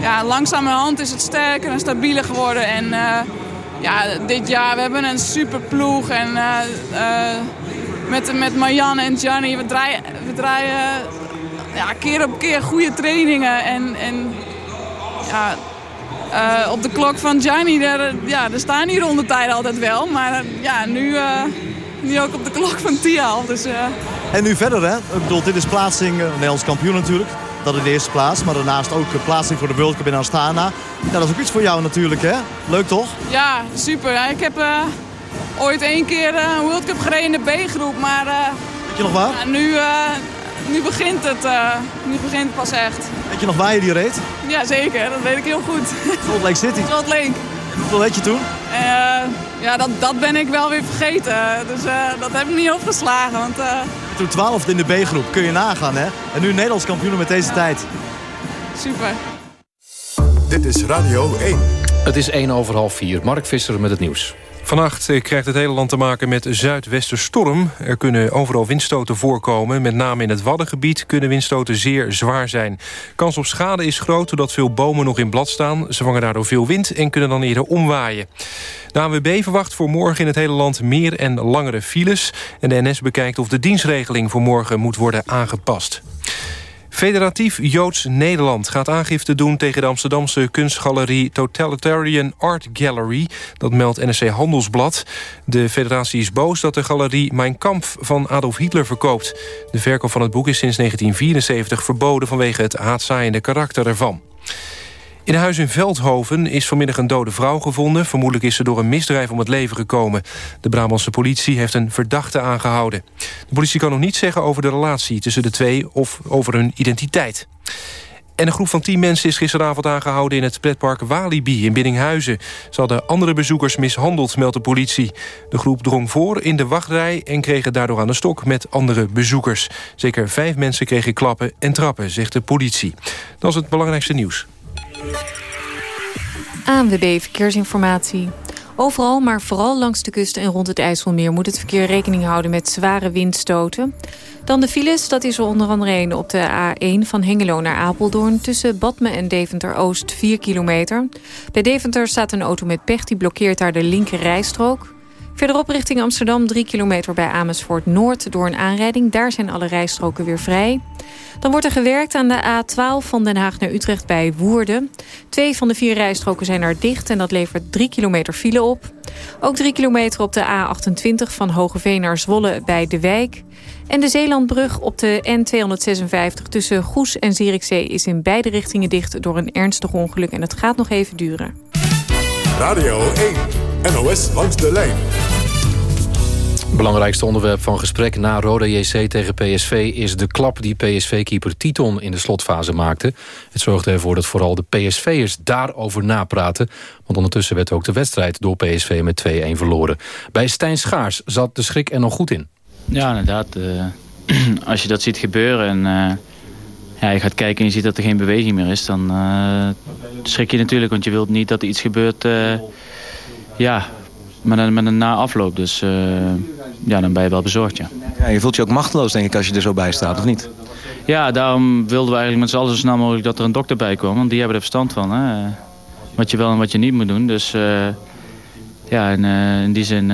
[SPEAKER 18] ja, langzamerhand is het sterker en stabieler geworden. En ja, dit jaar, we hebben een super ploeg. En met, met Marjan en Gianni, we draaien, we draaien ja, keer op keer goede trainingen. En, en ja, op de klok van Gianni, daar, ja, er staan hier rondetijden altijd wel. Maar ja, nu nu ook op de klok van Tial. Dus, uh...
[SPEAKER 17] En nu verder, hè? Ik bedoel, dit is plaatsing, uh, Nederlands kampioen natuurlijk. Dat is de eerste plaats. Maar daarnaast ook plaatsing voor de World Cup in Astana. Ja, dat is ook iets voor jou natuurlijk, hè? Leuk toch?
[SPEAKER 18] Ja, super. Ik heb uh, ooit één keer een World Cup gereden in de B-groep. Maar
[SPEAKER 17] Weet je nog waar?
[SPEAKER 18] nu, nu begint het. eh, nu begint het pas echt.
[SPEAKER 17] Weet je nog waar je die reed?
[SPEAKER 18] Ja, zeker. Dat weet ik heel goed.
[SPEAKER 17] Salt Lake City.
[SPEAKER 18] Salt Lake.
[SPEAKER 17] Hoeveel weet je toen?
[SPEAKER 18] Eh, ja, dat, dat ben ik wel weer vergeten. Dus eh, dat heb ik niet opgeslagen. Want, eh,
[SPEAKER 17] Toen 12 in de B-groep. Kun je nagaan, hè? En nu Nederlands kampioen met deze tijd.
[SPEAKER 18] super.
[SPEAKER 19] Dit is Radio 1.
[SPEAKER 8] Het is 1 over half 4. Mark Visser met het nieuws.
[SPEAKER 1] Vannacht krijgt het hele land te maken met zuidwesterstorm. Er kunnen overal windstoten voorkomen. Met name in het Waddengebied kunnen windstoten zeer zwaar zijn. Kans op schade is groot doordat veel bomen nog in blad staan. Ze vangen daardoor veel wind en kunnen dan eerder omwaaien. De ANWB verwacht voor morgen in het hele land meer en langere files. En de NS bekijkt of de dienstregeling voor morgen moet worden aangepast. Federatief Joods Nederland gaat aangifte doen tegen de Amsterdamse kunstgalerie Totalitarian Art Gallery. Dat meldt NSC Handelsblad. De federatie is boos dat de galerie Mein Kampf van Adolf Hitler verkoopt. De verkoop van het boek is sinds 1974 verboden vanwege het haatzaaiende karakter ervan. In een huis in Veldhoven is vanmiddag een dode vrouw gevonden. Vermoedelijk is ze door een misdrijf om het leven gekomen. De Brabantse politie heeft een verdachte aangehouden. De politie kan nog niets zeggen over de relatie tussen de twee... of over hun identiteit. En een groep van tien mensen is gisteravond aangehouden... in het pretpark Walibi in Biddinghuizen. Ze hadden andere bezoekers mishandeld, meldt de politie. De groep drong voor in de wachtrij... en kregen daardoor aan de stok met andere bezoekers. Zeker vijf mensen kregen klappen en trappen, zegt de politie. Dat is het belangrijkste nieuws.
[SPEAKER 2] ANWB Verkeersinformatie. Overal, maar vooral langs de kust en rond het IJsselmeer... moet het verkeer rekening houden met zware windstoten. Dan de files, dat is er onder andere een op de A1 van Hengelo naar Apeldoorn... tussen Badme en Deventer-Oost 4 kilometer. Bij Deventer staat een auto met pech, die blokkeert daar de linker rijstrook. Verderop richting Amsterdam 3 kilometer bij Amersfoort Noord door een aanrijding. Daar zijn alle rijstroken weer vrij. Dan wordt er gewerkt aan de A12 van Den Haag naar Utrecht bij Woerden. Twee van de vier rijstroken zijn er dicht en dat levert 3 kilometer file op. Ook 3 kilometer op de A28 van Hogeveen naar Zwolle bij De Wijk. En de Zeelandbrug op de N256 tussen Goes en Zierikzee is in beide richtingen dicht door een ernstig ongeluk en het gaat nog even duren.
[SPEAKER 19] Radio 1. NOS langs de lijn.
[SPEAKER 8] Belangrijkste onderwerp van gesprek na Roda JC tegen PSV... is de klap die PSV-keeper Titon in de slotfase maakte. Het zorgde ervoor dat vooral de PSV'ers daarover napraten. Want ondertussen werd ook de wedstrijd door PSV met 2-1 verloren. Bij Stijn Schaars zat de schrik er nog goed in.
[SPEAKER 20] Ja, inderdaad. eh, [clears throat] als je dat ziet gebeuren en eh, ja, je gaat kijken en je ziet dat er geen beweging meer is... dan eh, schrik je natuurlijk, want je wilt niet dat er iets gebeurt... eh, ja, met een, met een na afloop. Dus eh, ja, dan ben je wel bezorgd, ja.
[SPEAKER 16] Ja, je voelt je ook machteloos, denk ik, als je er zo bij staat, of niet?
[SPEAKER 20] Ja, daarom wilden we eigenlijk met z'n allen zo snel mogelijk dat er een dokter bij kwam. Want die hebben er verstand van, hè. Wat je wel en wat je niet moet doen. Dus ja, en, in die zin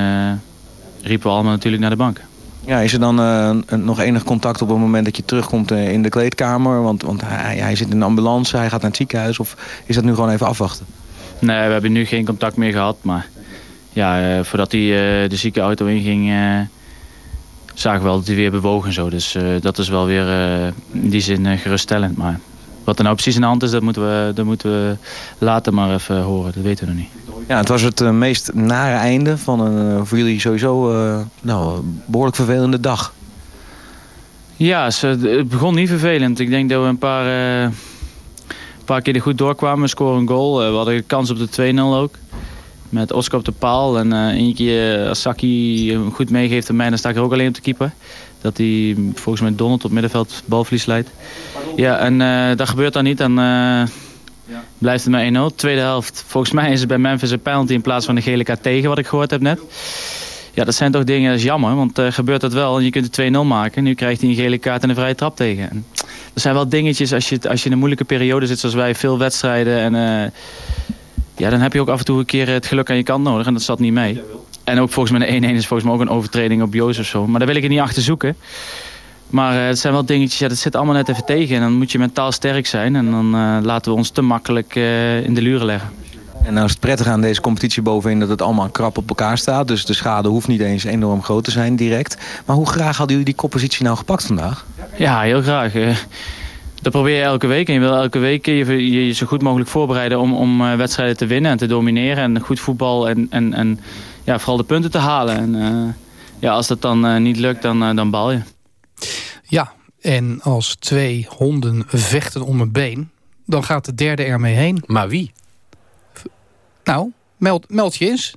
[SPEAKER 20] riepen we allemaal natuurlijk naar de bank.
[SPEAKER 16] Ja, is er dan eh, nog enig contact op het moment dat je terugkomt eh, in de kleedkamer? Want, want hij, hij zit in een ambulance, hij gaat naar het ziekenhuis. Of is dat nu gewoon even afwachten?
[SPEAKER 20] Nee, we hebben nu geen contact meer gehad. Maar ja, eh, voordat hij de ziekenauto inging, zagen we wel dat hij weer bewoog en zo. Dus dat is wel weer in die zin geruststellend. Maar wat er nou precies aan de hand is, dat moeten we, dat moeten we later maar even horen. Dat weten we nog niet.
[SPEAKER 16] Ja, het was het eh, meest nare einde van een eh, voor jullie sowieso eh, nou, behoorlijk vervelende dag.
[SPEAKER 20] Ja, het begon niet vervelend. Ik denk dat we een paar, een paar keer er goed doorkwamen. We scoren een goal. We hadden een kans op de 2-0 ook. Met Oscar op de paal. En één keer als Saki goed meegeeft aan mij, dan sta ik er ook alleen op de keeper. Dat hij volgens mij Donald op middenveld balverlies leidt. Ja, en dat gebeurt dan niet. Dan eh, blijft het maar 1-0. Tweede helft. Volgens mij is het bij Memphis een penalty in plaats van de gele kaart tegen, wat ik gehoord heb net. Ja, dat zijn toch dingen, dat is jammer, want eh, gebeurt dat wel en je kunt de 2-0 maken. Nu krijgt hij een gele kaart en een vrije trap tegen. En er zijn wel dingetjes, als je, als je in een moeilijke periode zit zoals wij, veel wedstrijden. En eh, ja, dan heb je ook af en toe een keer het geluk aan je kant nodig en dat zat niet mee. En ook volgens mij de 1-1 is volgens mij ook een overtreding op Jozef zo. Maar daar wil ik er niet achter zoeken. Maar eh, het zijn wel dingetjes, ja, dat zit allemaal net even tegen. En dan moet je mentaal sterk zijn en dan eh, laten we ons te makkelijk eh, in de luren leggen.
[SPEAKER 16] En nou is het prettig aan deze competitie bovenin dat het allemaal krap op elkaar staat. Dus de schade hoeft niet eens enorm groot te zijn direct. Maar hoe graag hadden jullie die koppositie nou gepakt vandaag?
[SPEAKER 20] Ja, heel graag. Dat probeer je elke week. En je wil elke week je, je, zo goed mogelijk voorbereiden om, om wedstrijden te winnen en te domineren. En goed voetbal en, en, en ja, vooral de punten te halen. En ja, als dat dan niet lukt, dan, dan bal je.
[SPEAKER 10] Ja, En als twee honden vechten om een been... dan gaat de derde ermee heen.
[SPEAKER 8] Maar wie?
[SPEAKER 10] Nou, meld, meld je eens.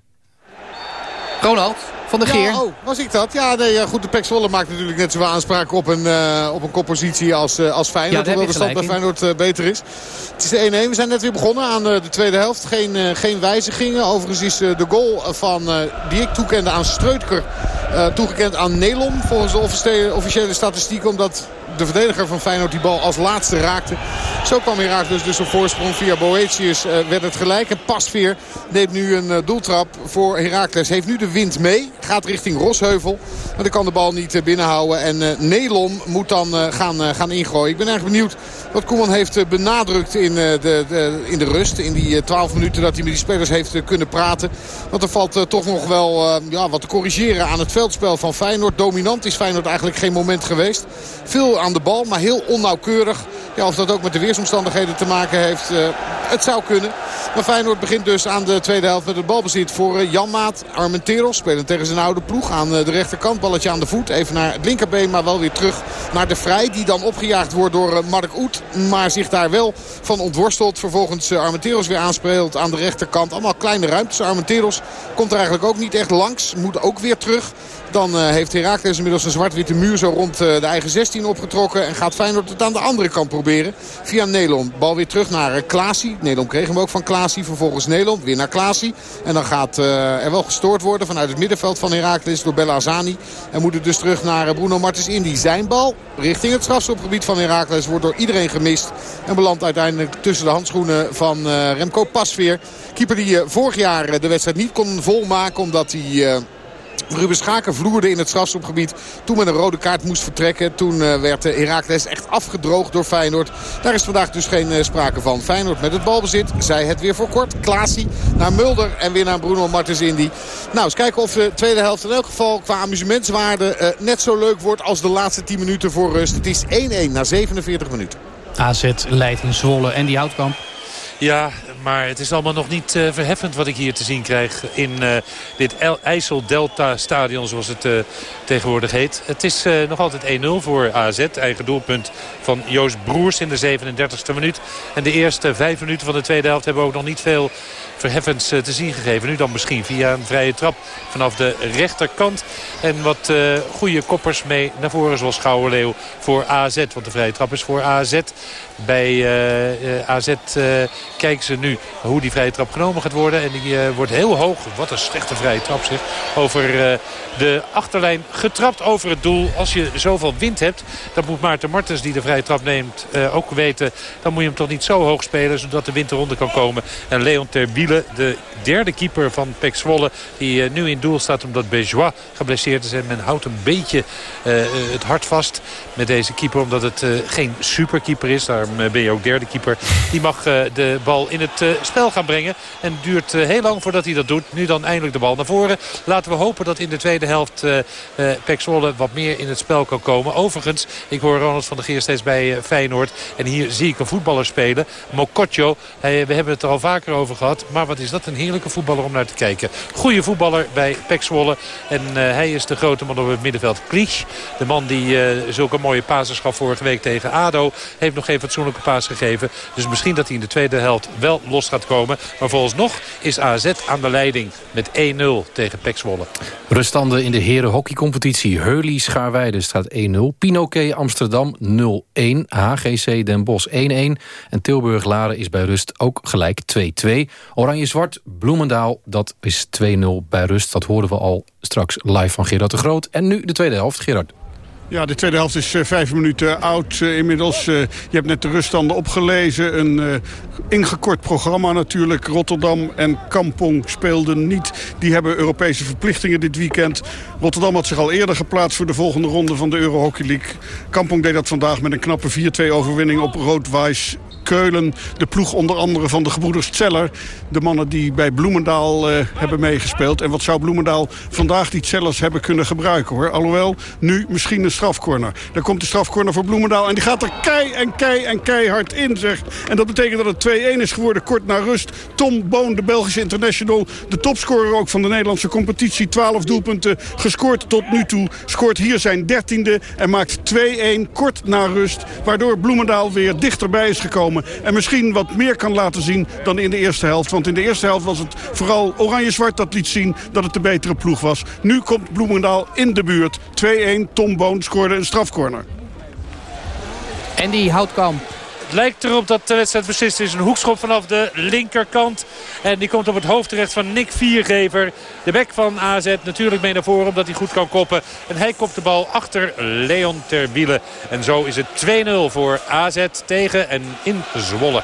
[SPEAKER 10] Ronald van de Geer.
[SPEAKER 11] Ja, oh, was ik dat? Ja, nee, goed, de Pek Zwolle maakt natuurlijk net zoveel aanspraak op een, uh, op een koppositie als, uh, als Feyenoord.
[SPEAKER 10] Ja,
[SPEAKER 11] hoewel de stand bij Feyenoord uh, beter is. Het is de 1-1. We zijn net weer begonnen aan de tweede helft. Geen, geen wijzigingen. Overigens is de goal van, die ik toekende aan Streutker toegekend aan Nelom. Volgens de officiële, officiële statistiek. Omdat de verdediger van Feyenoord die bal als laatste raakte. Zo kwam Herakles dus op voorsprong via Boetius. Uh, werd het gelijk. En Pasveer neemt nu een uh, doeltrap voor Herakles. Heeft nu de wind mee. Gaat richting Rosheuvel. Maar dan kan de bal niet uh, binnenhouden. En Nelom moet dan gaan, gaan ingooien. Ik ben erg benieuwd wat Koeman heeft benadrukt in, de, de, in de rust. In die 12 minuten dat hij met die spelers heeft kunnen praten. Want er valt toch nog wel ja, wat te corrigeren aan het veldspel van Feyenoord. Dominant is Feyenoord eigenlijk geen moment geweest. Veel aan de bal, maar heel onnauwkeurig. Ja, of dat ook met de weersomstandigheden te maken heeft, uh, het zou kunnen. Maar Feyenoord begint dus aan de tweede helft met het balbezit voor uh, Jan Maat. Armenteros spelen tegen zijn oude ploeg aan uh, de rechterkant. Balletje aan de voet, even naar het linkerbeen, maar wel weer terug naar de Vrij. Die dan opgejaagd wordt door Mark Oet, maar zich daar wel van ontworstelt. Vervolgens Armenteros weer aanspeelt aan de rechterkant. Allemaal kleine ruimtes. Armenteros komt er eigenlijk ook niet echt langs. Moet ook weer terug. Dan uh, heeft Herakles inmiddels een zwart-witte muur zo rond uh, de eigen 16 opgetrokken. En gaat Feyenoord het aan de andere kant proberen. Via Nelon. Bal weer terug naar uh, Klaasie. Nelon kreeg hem ook van Klaasie. Vervolgens Nelon weer naar Klaasie. En dan gaat er wel gestoord worden vanuit het middenveld van Herakles door Bellazani. En moet het dus terug naar Bruno Martens Indy. Zijn bal richting het strafschopgebied van Herakles wordt door iedereen gemist. En belandt uiteindelijk tussen de handschoenen van Remco Pasveer. Keeper die vorig jaar de wedstrijd niet kon volmaken omdat hij... Ruben Schaken vloerde in het strafschopgebied. Toen met een rode kaart moest vertrekken. Toen uh, werd Herakles echt afgedroogd door Feyenoord. Daar is vandaag dus geen uh, sprake van. Feyenoord met het balbezit. Zij het weer voor kort. Klaasie naar Mulder en weer naar Bruno Martens Indy. Nou, eens kijken of de tweede helft in elk geval qua amusementswaarde net zo leuk wordt als de laatste 10 minuten voor rust. Het is 1-1 na 47 minuten.
[SPEAKER 10] AZ leidt in Zwolle en die houtkamp.
[SPEAKER 12] Ja, maar het is allemaal nog niet uh, verheffend wat ik hier te zien krijg in uh, dit IJssel Delta stadion zoals het uh, tegenwoordig heet. Het is nog altijd 1-0 voor AZ. Eigen doelpunt van Joost Broers in de 37e minuut. En de eerste vijf minuten van de tweede helft hebben we ook nog niet veel verheffends te zien gegeven. Nu dan misschien via een vrije trap vanaf de rechterkant. En wat goede koppers mee naar voren zoals Schouwenleeuw voor AZ. Want de vrije trap is voor AZ. Bij AZ kijken ze nu hoe die vrije trap genomen gaat worden. En die uh, wordt heel hoog. Wat een slechte vrije trap zeg. Over uh, de achterlijn getrapt over het doel. Als je zoveel wind hebt, dan moet Maarten Martens die de vrije trap neemt uh, ook weten. Dan moet je hem toch niet zo hoog spelen zodat de wind eronder kan komen. En Leon Terwiele, de derde keeper van Pek Zwolle. Die nu in doel staat omdat Bejois geblesseerd is. En men houdt een beetje het hart vast met deze keeper. Omdat het geen superkeeper is. Daarom ben je ook derde keeper. Die mag de bal in het spel gaan brengen. En het duurt heel lang voordat hij dat doet. Nu dan eindelijk de bal naar voren. Laten we hopen dat in de tweede helft Pek Zwolle wat meer in het spel kan komen. Overigens, ik hoor Ronald van der Geer steeds bij Feyenoord. En hier zie ik een voetballer spelen. Mokotjo. We hebben het er al vaker over gehad. Maar wat is dat een heerlijke voetballer om naar te kijken. Goede voetballer bij Pek Zwolle. En hij is de grote man op het middenveld. Klisch, de man die zulke mooie pases gaf vorige week tegen ADO. Heeft nog geen fatsoenlijke paas gegeven. Dus misschien dat hij in de tweede helft wel los gaat komen. Maar volgens nog is AZ aan de leiding met 1-0 tegen Pek Zwolle.
[SPEAKER 8] Ruststanden in de heren hockeycompetitie. Hurley Schaarweide staat 1-0. Pinoquet Amsterdam 0-1. HGC Den Bosch 1-1. En Tilburg Laren is bij rust ook gelijk 2-2. Oranje-Zwart Bloemendaal, dat is 2-0 bij rust. Dat horen we al straks live van Gerard de Groot. En nu de tweede helft, Gerard.
[SPEAKER 13] Ja, de tweede helft is uh, vijf minuten oud uh, inmiddels. Je hebt net de ruststanden opgelezen. Een ingekort programma natuurlijk. Rotterdam en Kampong speelden niet. Die hebben Europese verplichtingen dit weekend. Rotterdam had zich al eerder geplaatst voor de volgende ronde van de Euro Hockey League. Kampong deed dat vandaag met een knappe 4-2 overwinning op Rood-Wijs Keulen. De ploeg onder andere van de gebroeders Zeller. De mannen die bij Bloemendaal uh, hebben meegespeeld. En wat zou Bloemendaal vandaag die Zellers hebben kunnen gebruiken hoor. Alhoewel, nu misschien een strafcorner. Daar komt de strafcorner voor Bloemendaal. En die gaat er kei en kei en keihard in zeg. En dat betekent dat het 2-1 is geworden kort na rust. Tom Boon, de Belgische international. De topscorer ook van de Nederlandse competitie. 12 doelpunten gescoord tot nu toe. Scoort hier zijn dertiende en maakt 2-1 kort na rust. Waardoor Bloemendaal weer dichterbij is gekomen. En misschien wat meer kan laten zien dan in de eerste helft. Want in de eerste helft was het vooral Oranje-Zwart dat liet zien dat het de betere ploeg was. Nu komt Bloemendaal in de buurt. 2-1, Tom Boon scoorde een strafcorner.
[SPEAKER 10] En die Houtkamp
[SPEAKER 21] lijkt erop dat de wedstrijd beslist is. Een hoekschop vanaf de linkerkant. En die komt op het hoofd terecht van Nick Viergever. De bek van AZ natuurlijk mee naar voren omdat hij goed kan koppen. En hij kopt de bal achter Leon Terbiele. En zo is het 2-0 voor AZ tegen en in Zwolle.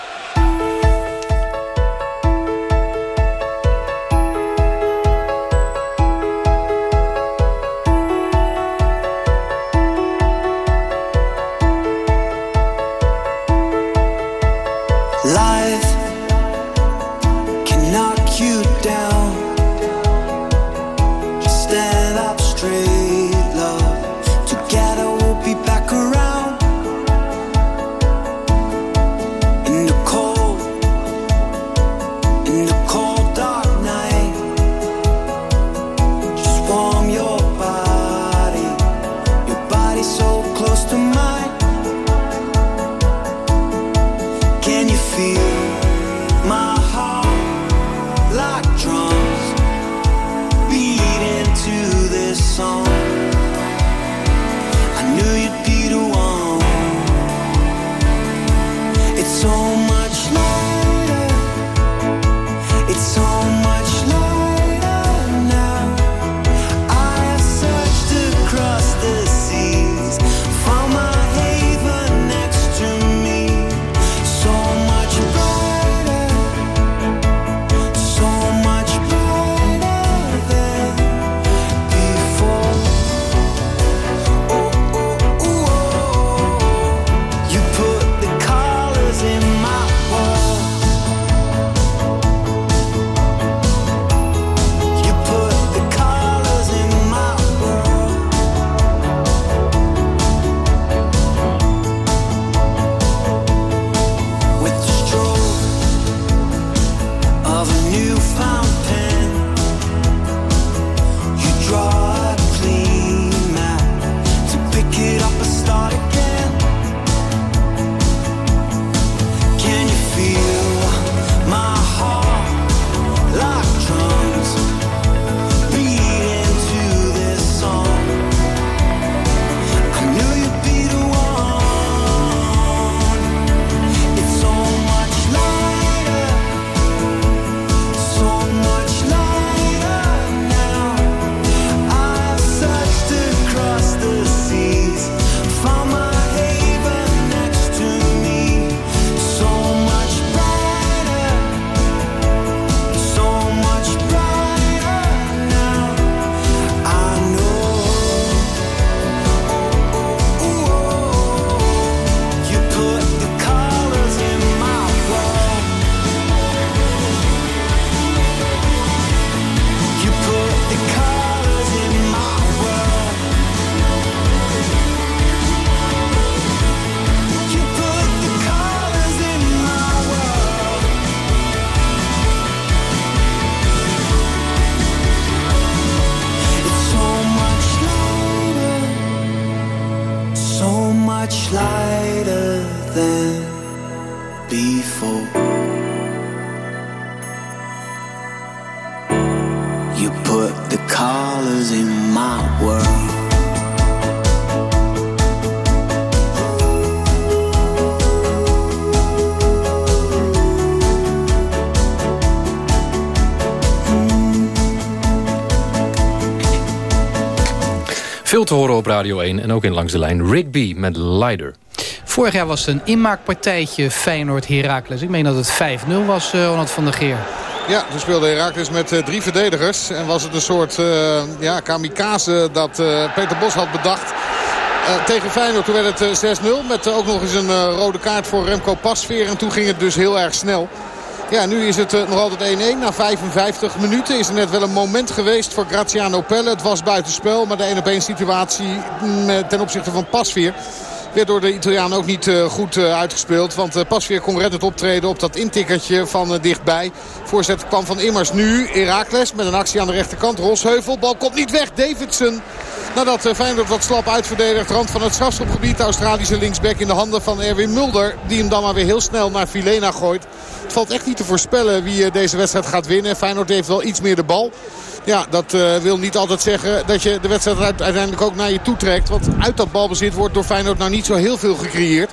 [SPEAKER 8] Veel te horen op Radio 1 en ook in Langs de Lijn. Rigby met Leider.
[SPEAKER 10] Vorig jaar was het een inmaakpartijtje Feyenoord-Heracles. Ik meen dat het 5-0 was, uh, Ronald van der Geer.
[SPEAKER 11] Ja, toen speelde Herakles met uh, drie verdedigers. En was het een soort uh, ja, kamikaze dat uh, Peter Bos had bedacht. tegen Feyenoord. Toen werd het 6-0 met ook nog eens een rode kaart voor Remco Pasveer. En toen ging het dus heel erg snel. Ja, nu is het nog altijd 1-1. Na 55 minuten is er net wel een moment geweest voor Graziano Pelle. Het was buitenspel, maar de 1 op 1 situatie mm, ten opzichte van Pasveer werd door de Italiaan ook niet uh, goed uh, uitgespeeld. Want uh, Pasveer kon reddend optreden op dat intikkertje van dichtbij. Voorzet kwam van Immers nu. Herakles met een actie aan de rechterkant. Rosheuvel, bal komt niet weg. Davidson Nadat Feyenoord wat slap uitverdedigt. Rand van het strafschopgebied. De Australische linksback in de handen van Erwin Mulder. Die hem dan maar weer heel snel naar Filena gooit. Het valt echt niet te voorspellen wie deze wedstrijd gaat winnen. Feyenoord heeft wel iets meer de bal. Ja, dat uh, wil niet altijd zeggen dat je de wedstrijd uiteindelijk ook naar je toe trekt. Want uit dat balbezit wordt door Feyenoord nou niet zo heel veel gecreëerd.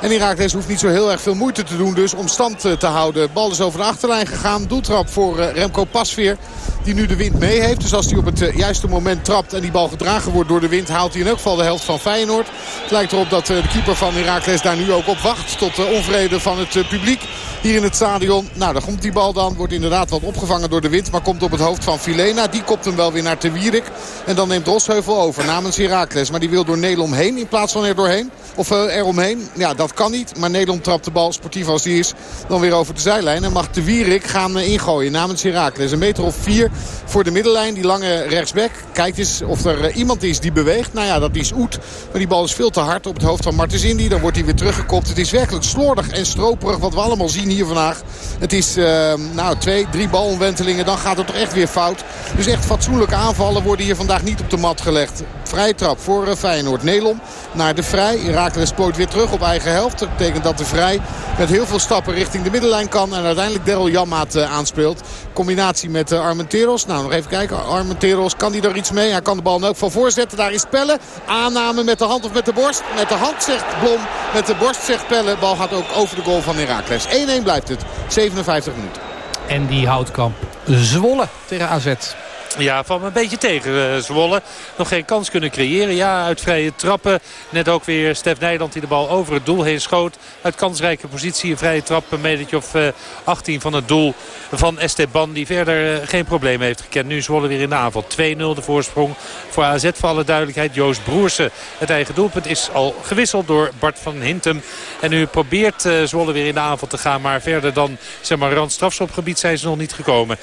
[SPEAKER 11] En Iraklis hoeft niet zo heel erg veel moeite te doen dus om stand eh, te houden. De bal is over de achterlijn gegaan. Doeltrap voor uh, Remco Pasveer. Die nu de wind mee heeft. Dus als hij op het juiste moment trapt en die bal gedragen wordt door de wind... haalt hij in elk geval de helft van Feyenoord. Het lijkt erop dat de keeper van Iraklis daar nu ook op wacht. Tot de onvrede van het publiek hier in het stadion. Nou, daar komt die bal dan. Wordt inderdaad wat opgevangen door de wind. Maar komt op het hoofd van Filena. Die kopt hem wel weer naar Te Wierik. En dan neemt Rosheuvel over namens Herakles. Maar die wil door Nelom heen in plaats van er doorheen. Of uh, eromheen. Ja, dat kan niet. Maar Nederland trapt de bal, sportief als die is, dan weer over de zijlijn. En mag de Wierik gaan uh, ingooien namens Herakles. Een meter of vier voor de middenlijn. Die lange rechtsback. Kijkt eens of er uh, iemand is die beweegt. Nou ja, dat is Oet. Maar die bal is veel te hard op het hoofd van Martens Indy. Dan wordt hij weer teruggekopt. Het is werkelijk slordig en stroperig wat we allemaal zien hier vandaag. Het is nou, twee, drie balomwentelingen. Dan gaat het toch echt weer fout. Dus echt fatsoenlijke aanvallen worden hier vandaag niet op de mat gelegd. Vrije trap voor Feyenoord. Nelom naar de Vrij. Herakles plooit weer terug op eigen helft. Dat betekent dat de Vrij met heel veel stappen richting de middenlijn kan. En uiteindelijk Daryl Janmaat uh, aanspeelt. Combinatie met uh, Armenteros. Nou, nog even kijken. Armenteros, kan hij er iets mee? Hij kan de bal ook van voorzetten. Daar is Pelle. Aanname met de hand of met de borst. Met de hand zegt Blom. Met de borst zegt Pelle. Bal gaat ook over de goal van Herakles. 1-1 blijft het. 57 minuten.
[SPEAKER 10] En die houtkamp Zwolle tegen AZ.
[SPEAKER 12] Ja, van een beetje tegen uh, Zwolle. Nog geen kans kunnen creëren. Ja, uit vrije trappen. Net ook weer Stef Nijland die de bal over het doel heen schoot. Uit kansrijke positie. Een vrije trap. Een metertje of uh, 18 van het doel van Esteban. Die verder uh, geen probleem heeft gekend. Nu Zwolle weer in de aanval. 2-0 de voorsprong voor AZ. Voor alle duidelijkheid. Joost Broersen. Het eigen doelpunt is al gewisseld door Bart van Hintem. En nu probeert Zwolle weer in de aanval te gaan. Maar verder dan zeg maar, randstrafschopgebied zijn ze nog niet gekomen. 1-0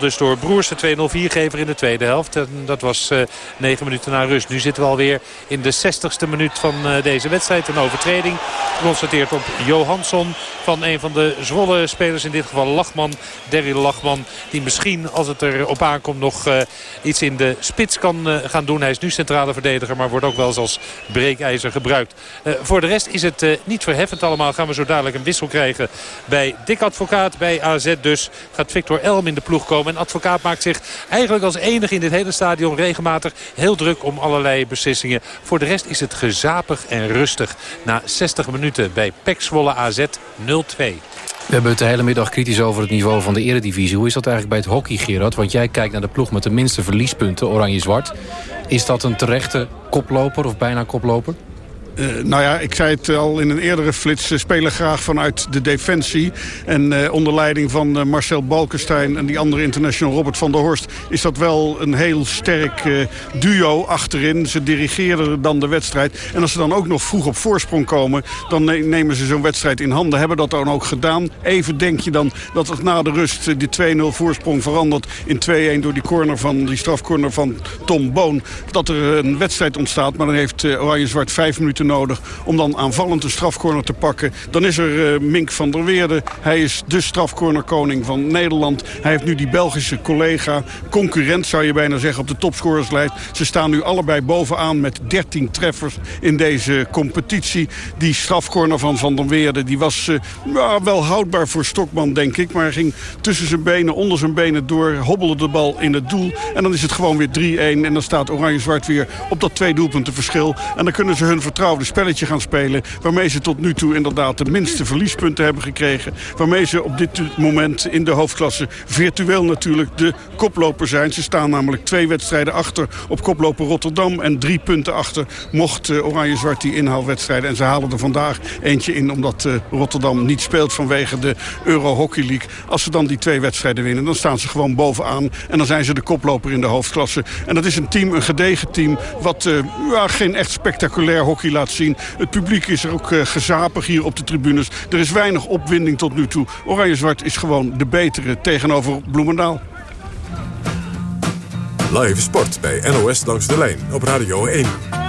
[SPEAKER 12] dus door Broersen. 2-0 viergever in de tweede helft. En dat was uh, 9 minuten na rust. Nu zitten we alweer in de 60ste minuut van uh, deze wedstrijd. Een overtreding geconstateerd op Johansson van een van de Zwolle spelers. In dit geval Lachman, Derry Lachman. Die misschien als het erop aankomt nog uh, iets in de spits kan gaan doen. Hij is nu centrale verdediger maar wordt ook wel eens als breekijzer gebruikt. voor de rest is het niet verheffend allemaal. Gaan we zo dadelijk een wissel krijgen bij Dick Advocaat. Bij AZ dus gaat Victor Elm in de ploeg komen. En Advocaat maakt zich eigenlijk als enige in dit hele stadion regelmatig heel druk om allerlei beslissingen. Voor de rest is het gezapig en rustig. Na 60 minuten bij Pek Zwolle AZ 0-2.
[SPEAKER 8] We hebben het de hele middag kritisch over het niveau van de eredivisie. Hoe is dat eigenlijk bij het hockey, Gerard? Want jij kijkt naar de ploeg met de minste verliespunten, Oranje-Zwart. Is dat een terechte koploper of bijna koploper?
[SPEAKER 13] Uh, nou ja, ik zei het al in een eerdere flits. Ze spelen graag vanuit de defensie. En uh, onder leiding van uh, Marcel Balkenstein en die andere international Robert van der Horst... is dat wel een heel sterk duo achterin. Ze dirigeren dan de wedstrijd. En als ze dan ook nog vroeg op voorsprong komen... dan ne nemen ze zo'n wedstrijd in handen. Hebben dat dan ook gedaan. Even denk je dan dat het na de rust die 2-0 voorsprong verandert... in 2-1 door die, corner van, die strafcorner van Tom Boon. Dat er een wedstrijd ontstaat. Maar dan heeft Oranje-Zwart vijf minuten nodig om dan aanvallend een strafcorner te pakken. Dan is er uh, Mink van der Weerde. Hij is de strafcornerkoning van Nederland. Hij heeft nu die Belgische collega, concurrent zou je bijna zeggen, op de topscorerslijst. Ze staan nu allebei bovenaan met 13 treffers in deze competitie. Die strafcorner van Van der Weerde die was uh, wel houdbaar voor Stokman, denk ik. Maar ging tussen zijn benen, onder zijn benen door, hobbelde de bal in het doel. En dan is het gewoon weer 3-1. En dan staat Oranje-Zwart weer op dat twee doelpunten verschil. En dan kunnen ze hun vertrouwen oude spelletje gaan spelen. Waarmee ze tot nu toe inderdaad de minste verliespunten hebben gekregen. Waarmee ze op dit moment in de hoofdklasse virtueel natuurlijk de koploper zijn. Ze staan namelijk twee wedstrijden achter op koploper Rotterdam. En drie punten achter mocht uh, Oranje-Zwart die inhaalwedstrijden. En ze halen er vandaag eentje in omdat uh, Rotterdam niet speelt vanwege de Euro Hockey League. Als ze dan die twee wedstrijden winnen, dan staan ze gewoon bovenaan. En dan zijn ze de koploper in de hoofdklasse. En dat is een team, een gedegen team, wat uh, geen echt spectaculair hockey laat Het publiek is er ook uh, gezapig hier op de tribunes. Er is weinig opwinding tot nu toe. Oranje-Zwart is gewoon de betere tegenover Bloemendaal.
[SPEAKER 22] Live sport bij NOS langs de lijn op Radio 1.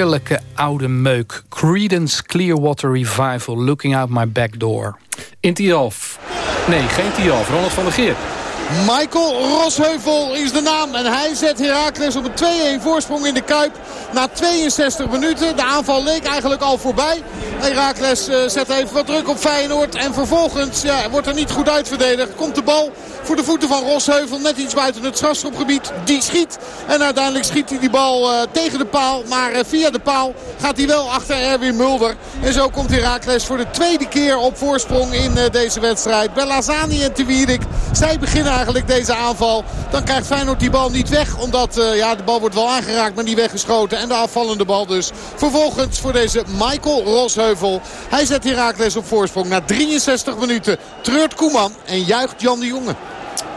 [SPEAKER 10] Heerlijke oude meuk. Creedence Clearwater Revival, Looking Out My Back Door.
[SPEAKER 8] In Tialf. Nee, geen Tialf. Ronald van der Geer.
[SPEAKER 11] Michael Rosheuvel is de naam. En hij zet Heracles op een 2-1 voorsprong in de Kuip. Na 62 minuten. De aanval leek eigenlijk al voorbij. Heracles uh, zet even wat druk op Feyenoord. En vervolgens ja, wordt er niet goed uitverdedigd. Komt de bal voor de voeten van Rosheuvel. Net iets buiten het strafschopgebied. Die schiet. En uiteindelijk schiet hij die bal uh, tegen de paal. Maar uh, via de paal gaat hij wel achter Erwin Mulder. En zo komt Heracles voor de tweede keer op voorsprong in deze wedstrijd. Belazani en Tewierik. Zij beginnen eigenlijk deze aanval. Dan krijgt Feyenoord die bal niet weg. Omdat ja, de bal wordt wel aangeraakt, maar niet weggeschoten. En de afvallende bal dus. Vervolgens voor deze Michael Rosheuvel. Hij zet Heracles op voorsprong. Na 63 minuten treurt Koeman en juicht Jan de Jonge.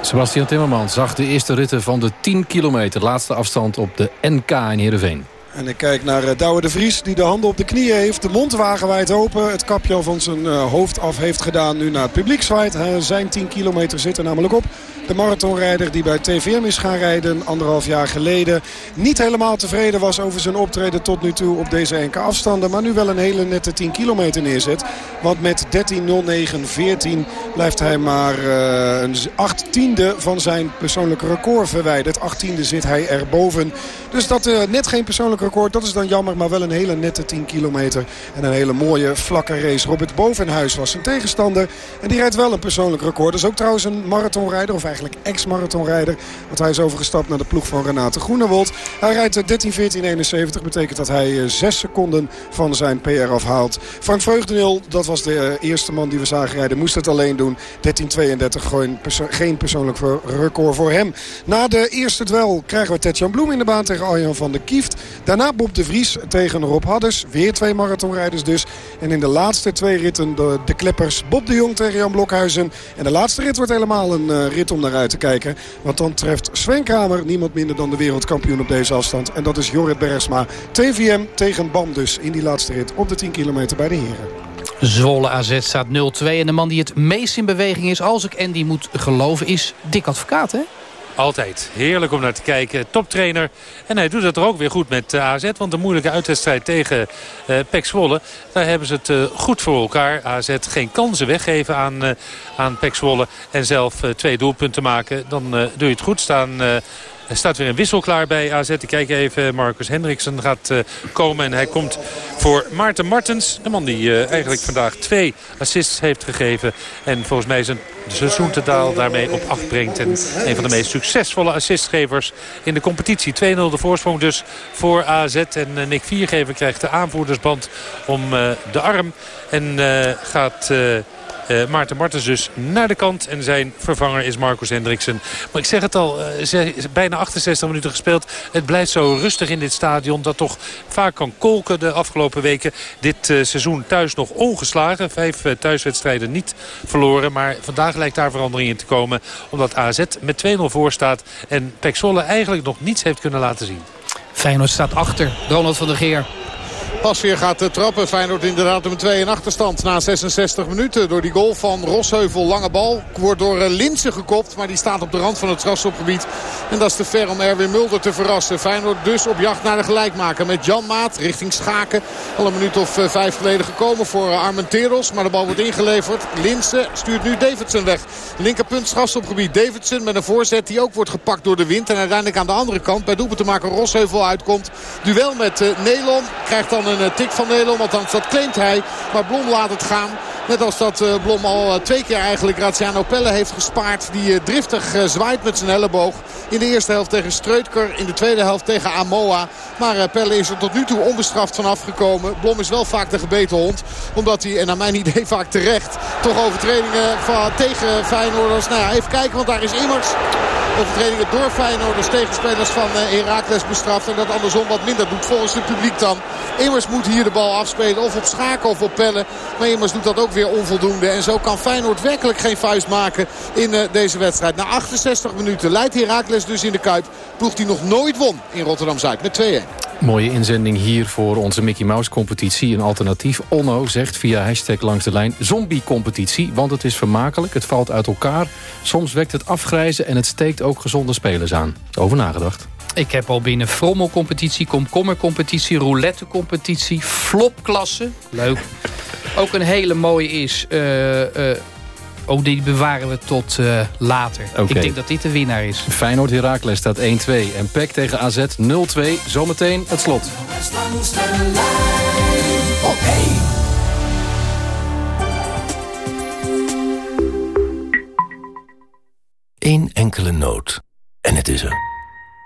[SPEAKER 8] Sebastian Timmerman zag de eerste ritten van de 10 kilometer. Laatste afstand op de NK in Heerenveen.
[SPEAKER 9] En ik kijk naar uh, Douwe de Vries die de handen op de knieën heeft. De mond wagenwijd open. Het kapje van zijn uh, hoofd af heeft gedaan. Nu naar het publiek zwaait. Zijn 10 kilometer zit er namelijk op. De marathonrijder die bij TVM is gaan rijden anderhalf jaar geleden. Niet helemaal tevreden was over zijn optreden tot nu toe op deze enkele afstanden. Maar nu wel een hele nette 10 kilometer neerzet. Want met 13.09.14 blijft hij maar uh, een achttiende van zijn persoonlijke record verwijderd. Achttiende zit hij erboven. Dus dat uh, net geen persoonlijke record. Dat is dan jammer, maar wel een hele nette 10 kilometer. En een hele mooie vlakke race. Robert Bovenhuis was zijn tegenstander. En die rijdt wel een persoonlijk record. Dat is ook trouwens een marathonrijder, of eigenlijk ex-marathonrijder. Want hij is overgestapt naar de ploeg van Renate Groenewold. Hij rijdt 13, 14, 71. Betekent dat hij 6 seconden van zijn PR afhaalt. Frank Vreugdenil, dat was de eerste man die we zagen rijden. Moest het alleen doen. 13.32, gewoon perso geen persoonlijk record voor hem. Na de eerste duel krijgen we Tetjan Bloem in de baan tegen Arjan van der Kieft. Daarna Bob de Vries tegen Rob Hadders. Weer twee marathonrijders dus. En in de laatste twee ritten de, de kleppers Bob de Jong tegen Jan Blokhuizen. En de laatste rit wordt helemaal een uh, rit om naar uit te kijken. Want dan treft Sven Kramer niemand minder dan de wereldkampioen op deze afstand. En dat is Jorrit Bergsma. TVM tegen BAM dus in die laatste rit op de 10 kilometer bij de heren.
[SPEAKER 10] Zwolle AZ staat 0-2. En de man die het meest in beweging is, als ik Andy moet geloven, is Dick Advocaat, hè?
[SPEAKER 12] Altijd. Heerlijk om naar te kijken. Toptrainer. En hij doet het er ook weer goed met uh, AZ. Want de moeilijke uitwedstrijd tegen uh, Pek Zwolle. Daar hebben ze het uh, goed voor elkaar. AZ geen kansen weggeven aan, uh, aan Pek Zwolle. En zelf twee doelpunten maken. Dan doe je het goed. Staan er staat weer een wissel klaar bij AZ. Ik kijk even, Marcus Hendriksen gaat uh, komen. En hij komt voor Maarten Martens. De man die uh, eigenlijk vandaag twee assists heeft gegeven. En volgens mij zijn seizoentotaal daarmee op acht brengt. En een van de meest succesvolle assistgevers in de competitie. 2-0 de voorsprong dus voor AZ. En uh, Nick Viergever krijgt de aanvoerdersband om de arm. En gaat... Uh, Maarten Martens dus naar de kant. En zijn vervanger is Marcus Hendriksen. Maar ik zeg het al, uh, bijna 68 minuten gespeeld. Het blijft zo rustig in dit stadion. Dat toch vaak kan kolken de afgelopen weken. Dit uh, seizoen thuis nog ongeslagen. Vijf thuiswedstrijden niet verloren. Maar vandaag lijkt daar verandering in te komen. Omdat AZ met 2-0 voor staat. En Pek Zwolle eigenlijk nog niets heeft kunnen laten zien.
[SPEAKER 10] Feyenoord staat achter. Ronald van der Geer.
[SPEAKER 11] Pas weer gaat trappen. Feyenoord inderdaad om 2 in achterstand na 66 minuten. Door die goal van Rosheuvel. Lange bal. Wordt door Linsen gekopt. Maar die staat op de rand van het strafschopgebied. En dat is te ver om Erwin Mulder te verrassen. Feyenoord dus op jacht naar de gelijkmaker. Met Jan Maat richting Schaken. Al een minuut of vijf geleden gekomen voor Armenteros. Maar de bal wordt ingeleverd. Linsen stuurt nu Davidson weg. Linkerpunt strafschopgebied. Davidson met een voorzet die ook wordt gepakt door de wind. En uiteindelijk aan de andere kant bij doelpunt te maken Rosheuvel uitkomt. Duel met Nelon. Krijgt dan een tik van Nelon. Althans dat claimt hij. Maar Blom laat het gaan. Net als dat Blom al twee keer eigenlijk Graziano Pelle heeft gespaard. Die driftig zwaait met zijn elleboog. In de eerste helft tegen Streutker. In de tweede helft tegen Amoa. Maar Pelle is er tot nu toe onbestraft vanaf gekomen. Blom is wel vaak de gebeten hond. Omdat hij, en naar mijn [laughs] idee vaak terecht, toch overtredingen van, tegen Feyenoorders. Nou ja, even kijken, want daar is immers overtredingen door Feyenoorders tegen spelers van Heracles bestraft. En dat andersom wat minder doet volgens het publiek dan. Immers moet hier de bal afspelen. Of op Schaken of op Pellen. Maar Immers doet dat ook weer onvoldoende. En zo kan Feyenoord werkelijk geen vuist maken in uh, deze wedstrijd. Na 68 minuten leidt Heracles dus in de Kuip. Ploeg die nog nooit won in Rotterdam-Zuid met 2-1.
[SPEAKER 8] Mooie inzending hier voor onze Mickey Mouse competitie. Een alternatief. Onno zegt via hashtag langs de lijn zombie competitie. Want het is vermakelijk, het valt uit elkaar. Soms wekt het afgrijzen en het steekt ook gezonde spelers aan. Over nagedacht.
[SPEAKER 10] Ik heb al binnen frommelcompetitie, komkommercompetitie, roulette-competitie, flopklasse. Leuk. Ook een hele mooie is... Uh, uh, Oh, die bewaren we tot uh, later. Okay. Ik denk dat dit de winnaar is.
[SPEAKER 8] Feyenoord Heracles staat 1-2. En PEC tegen AZ 0-2. Zometeen het slot.
[SPEAKER 23] Eén enkele noot. En het is er.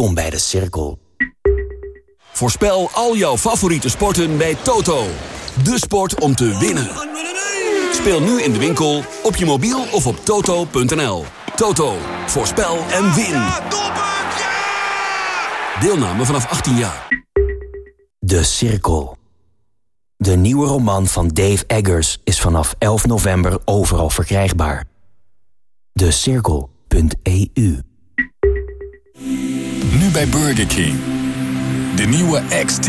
[SPEAKER 23] Kom bij de cirkel.
[SPEAKER 24] Voorspel al jouw favoriete sporten bij Toto. De sport om te winnen. Speel nu in de winkel, op je mobiel of op toto.nl. Toto, voorspel en win.
[SPEAKER 4] Deelname vanaf 18 jaar.
[SPEAKER 25] De Cirkel. De nieuwe roman van Dave Eggers is vanaf 11 november overal verkrijgbaar. Decirkel.eu
[SPEAKER 19] Nu bij Burger King. De nieuwe XT.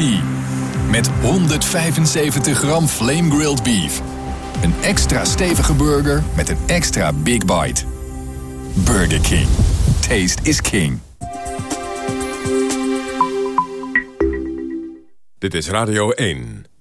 [SPEAKER 19] Met 175 gram flame grilled beef. Een extra stevige burger met een extra big bite. Burger King. Taste is king.
[SPEAKER 26] Dit is Radio 1.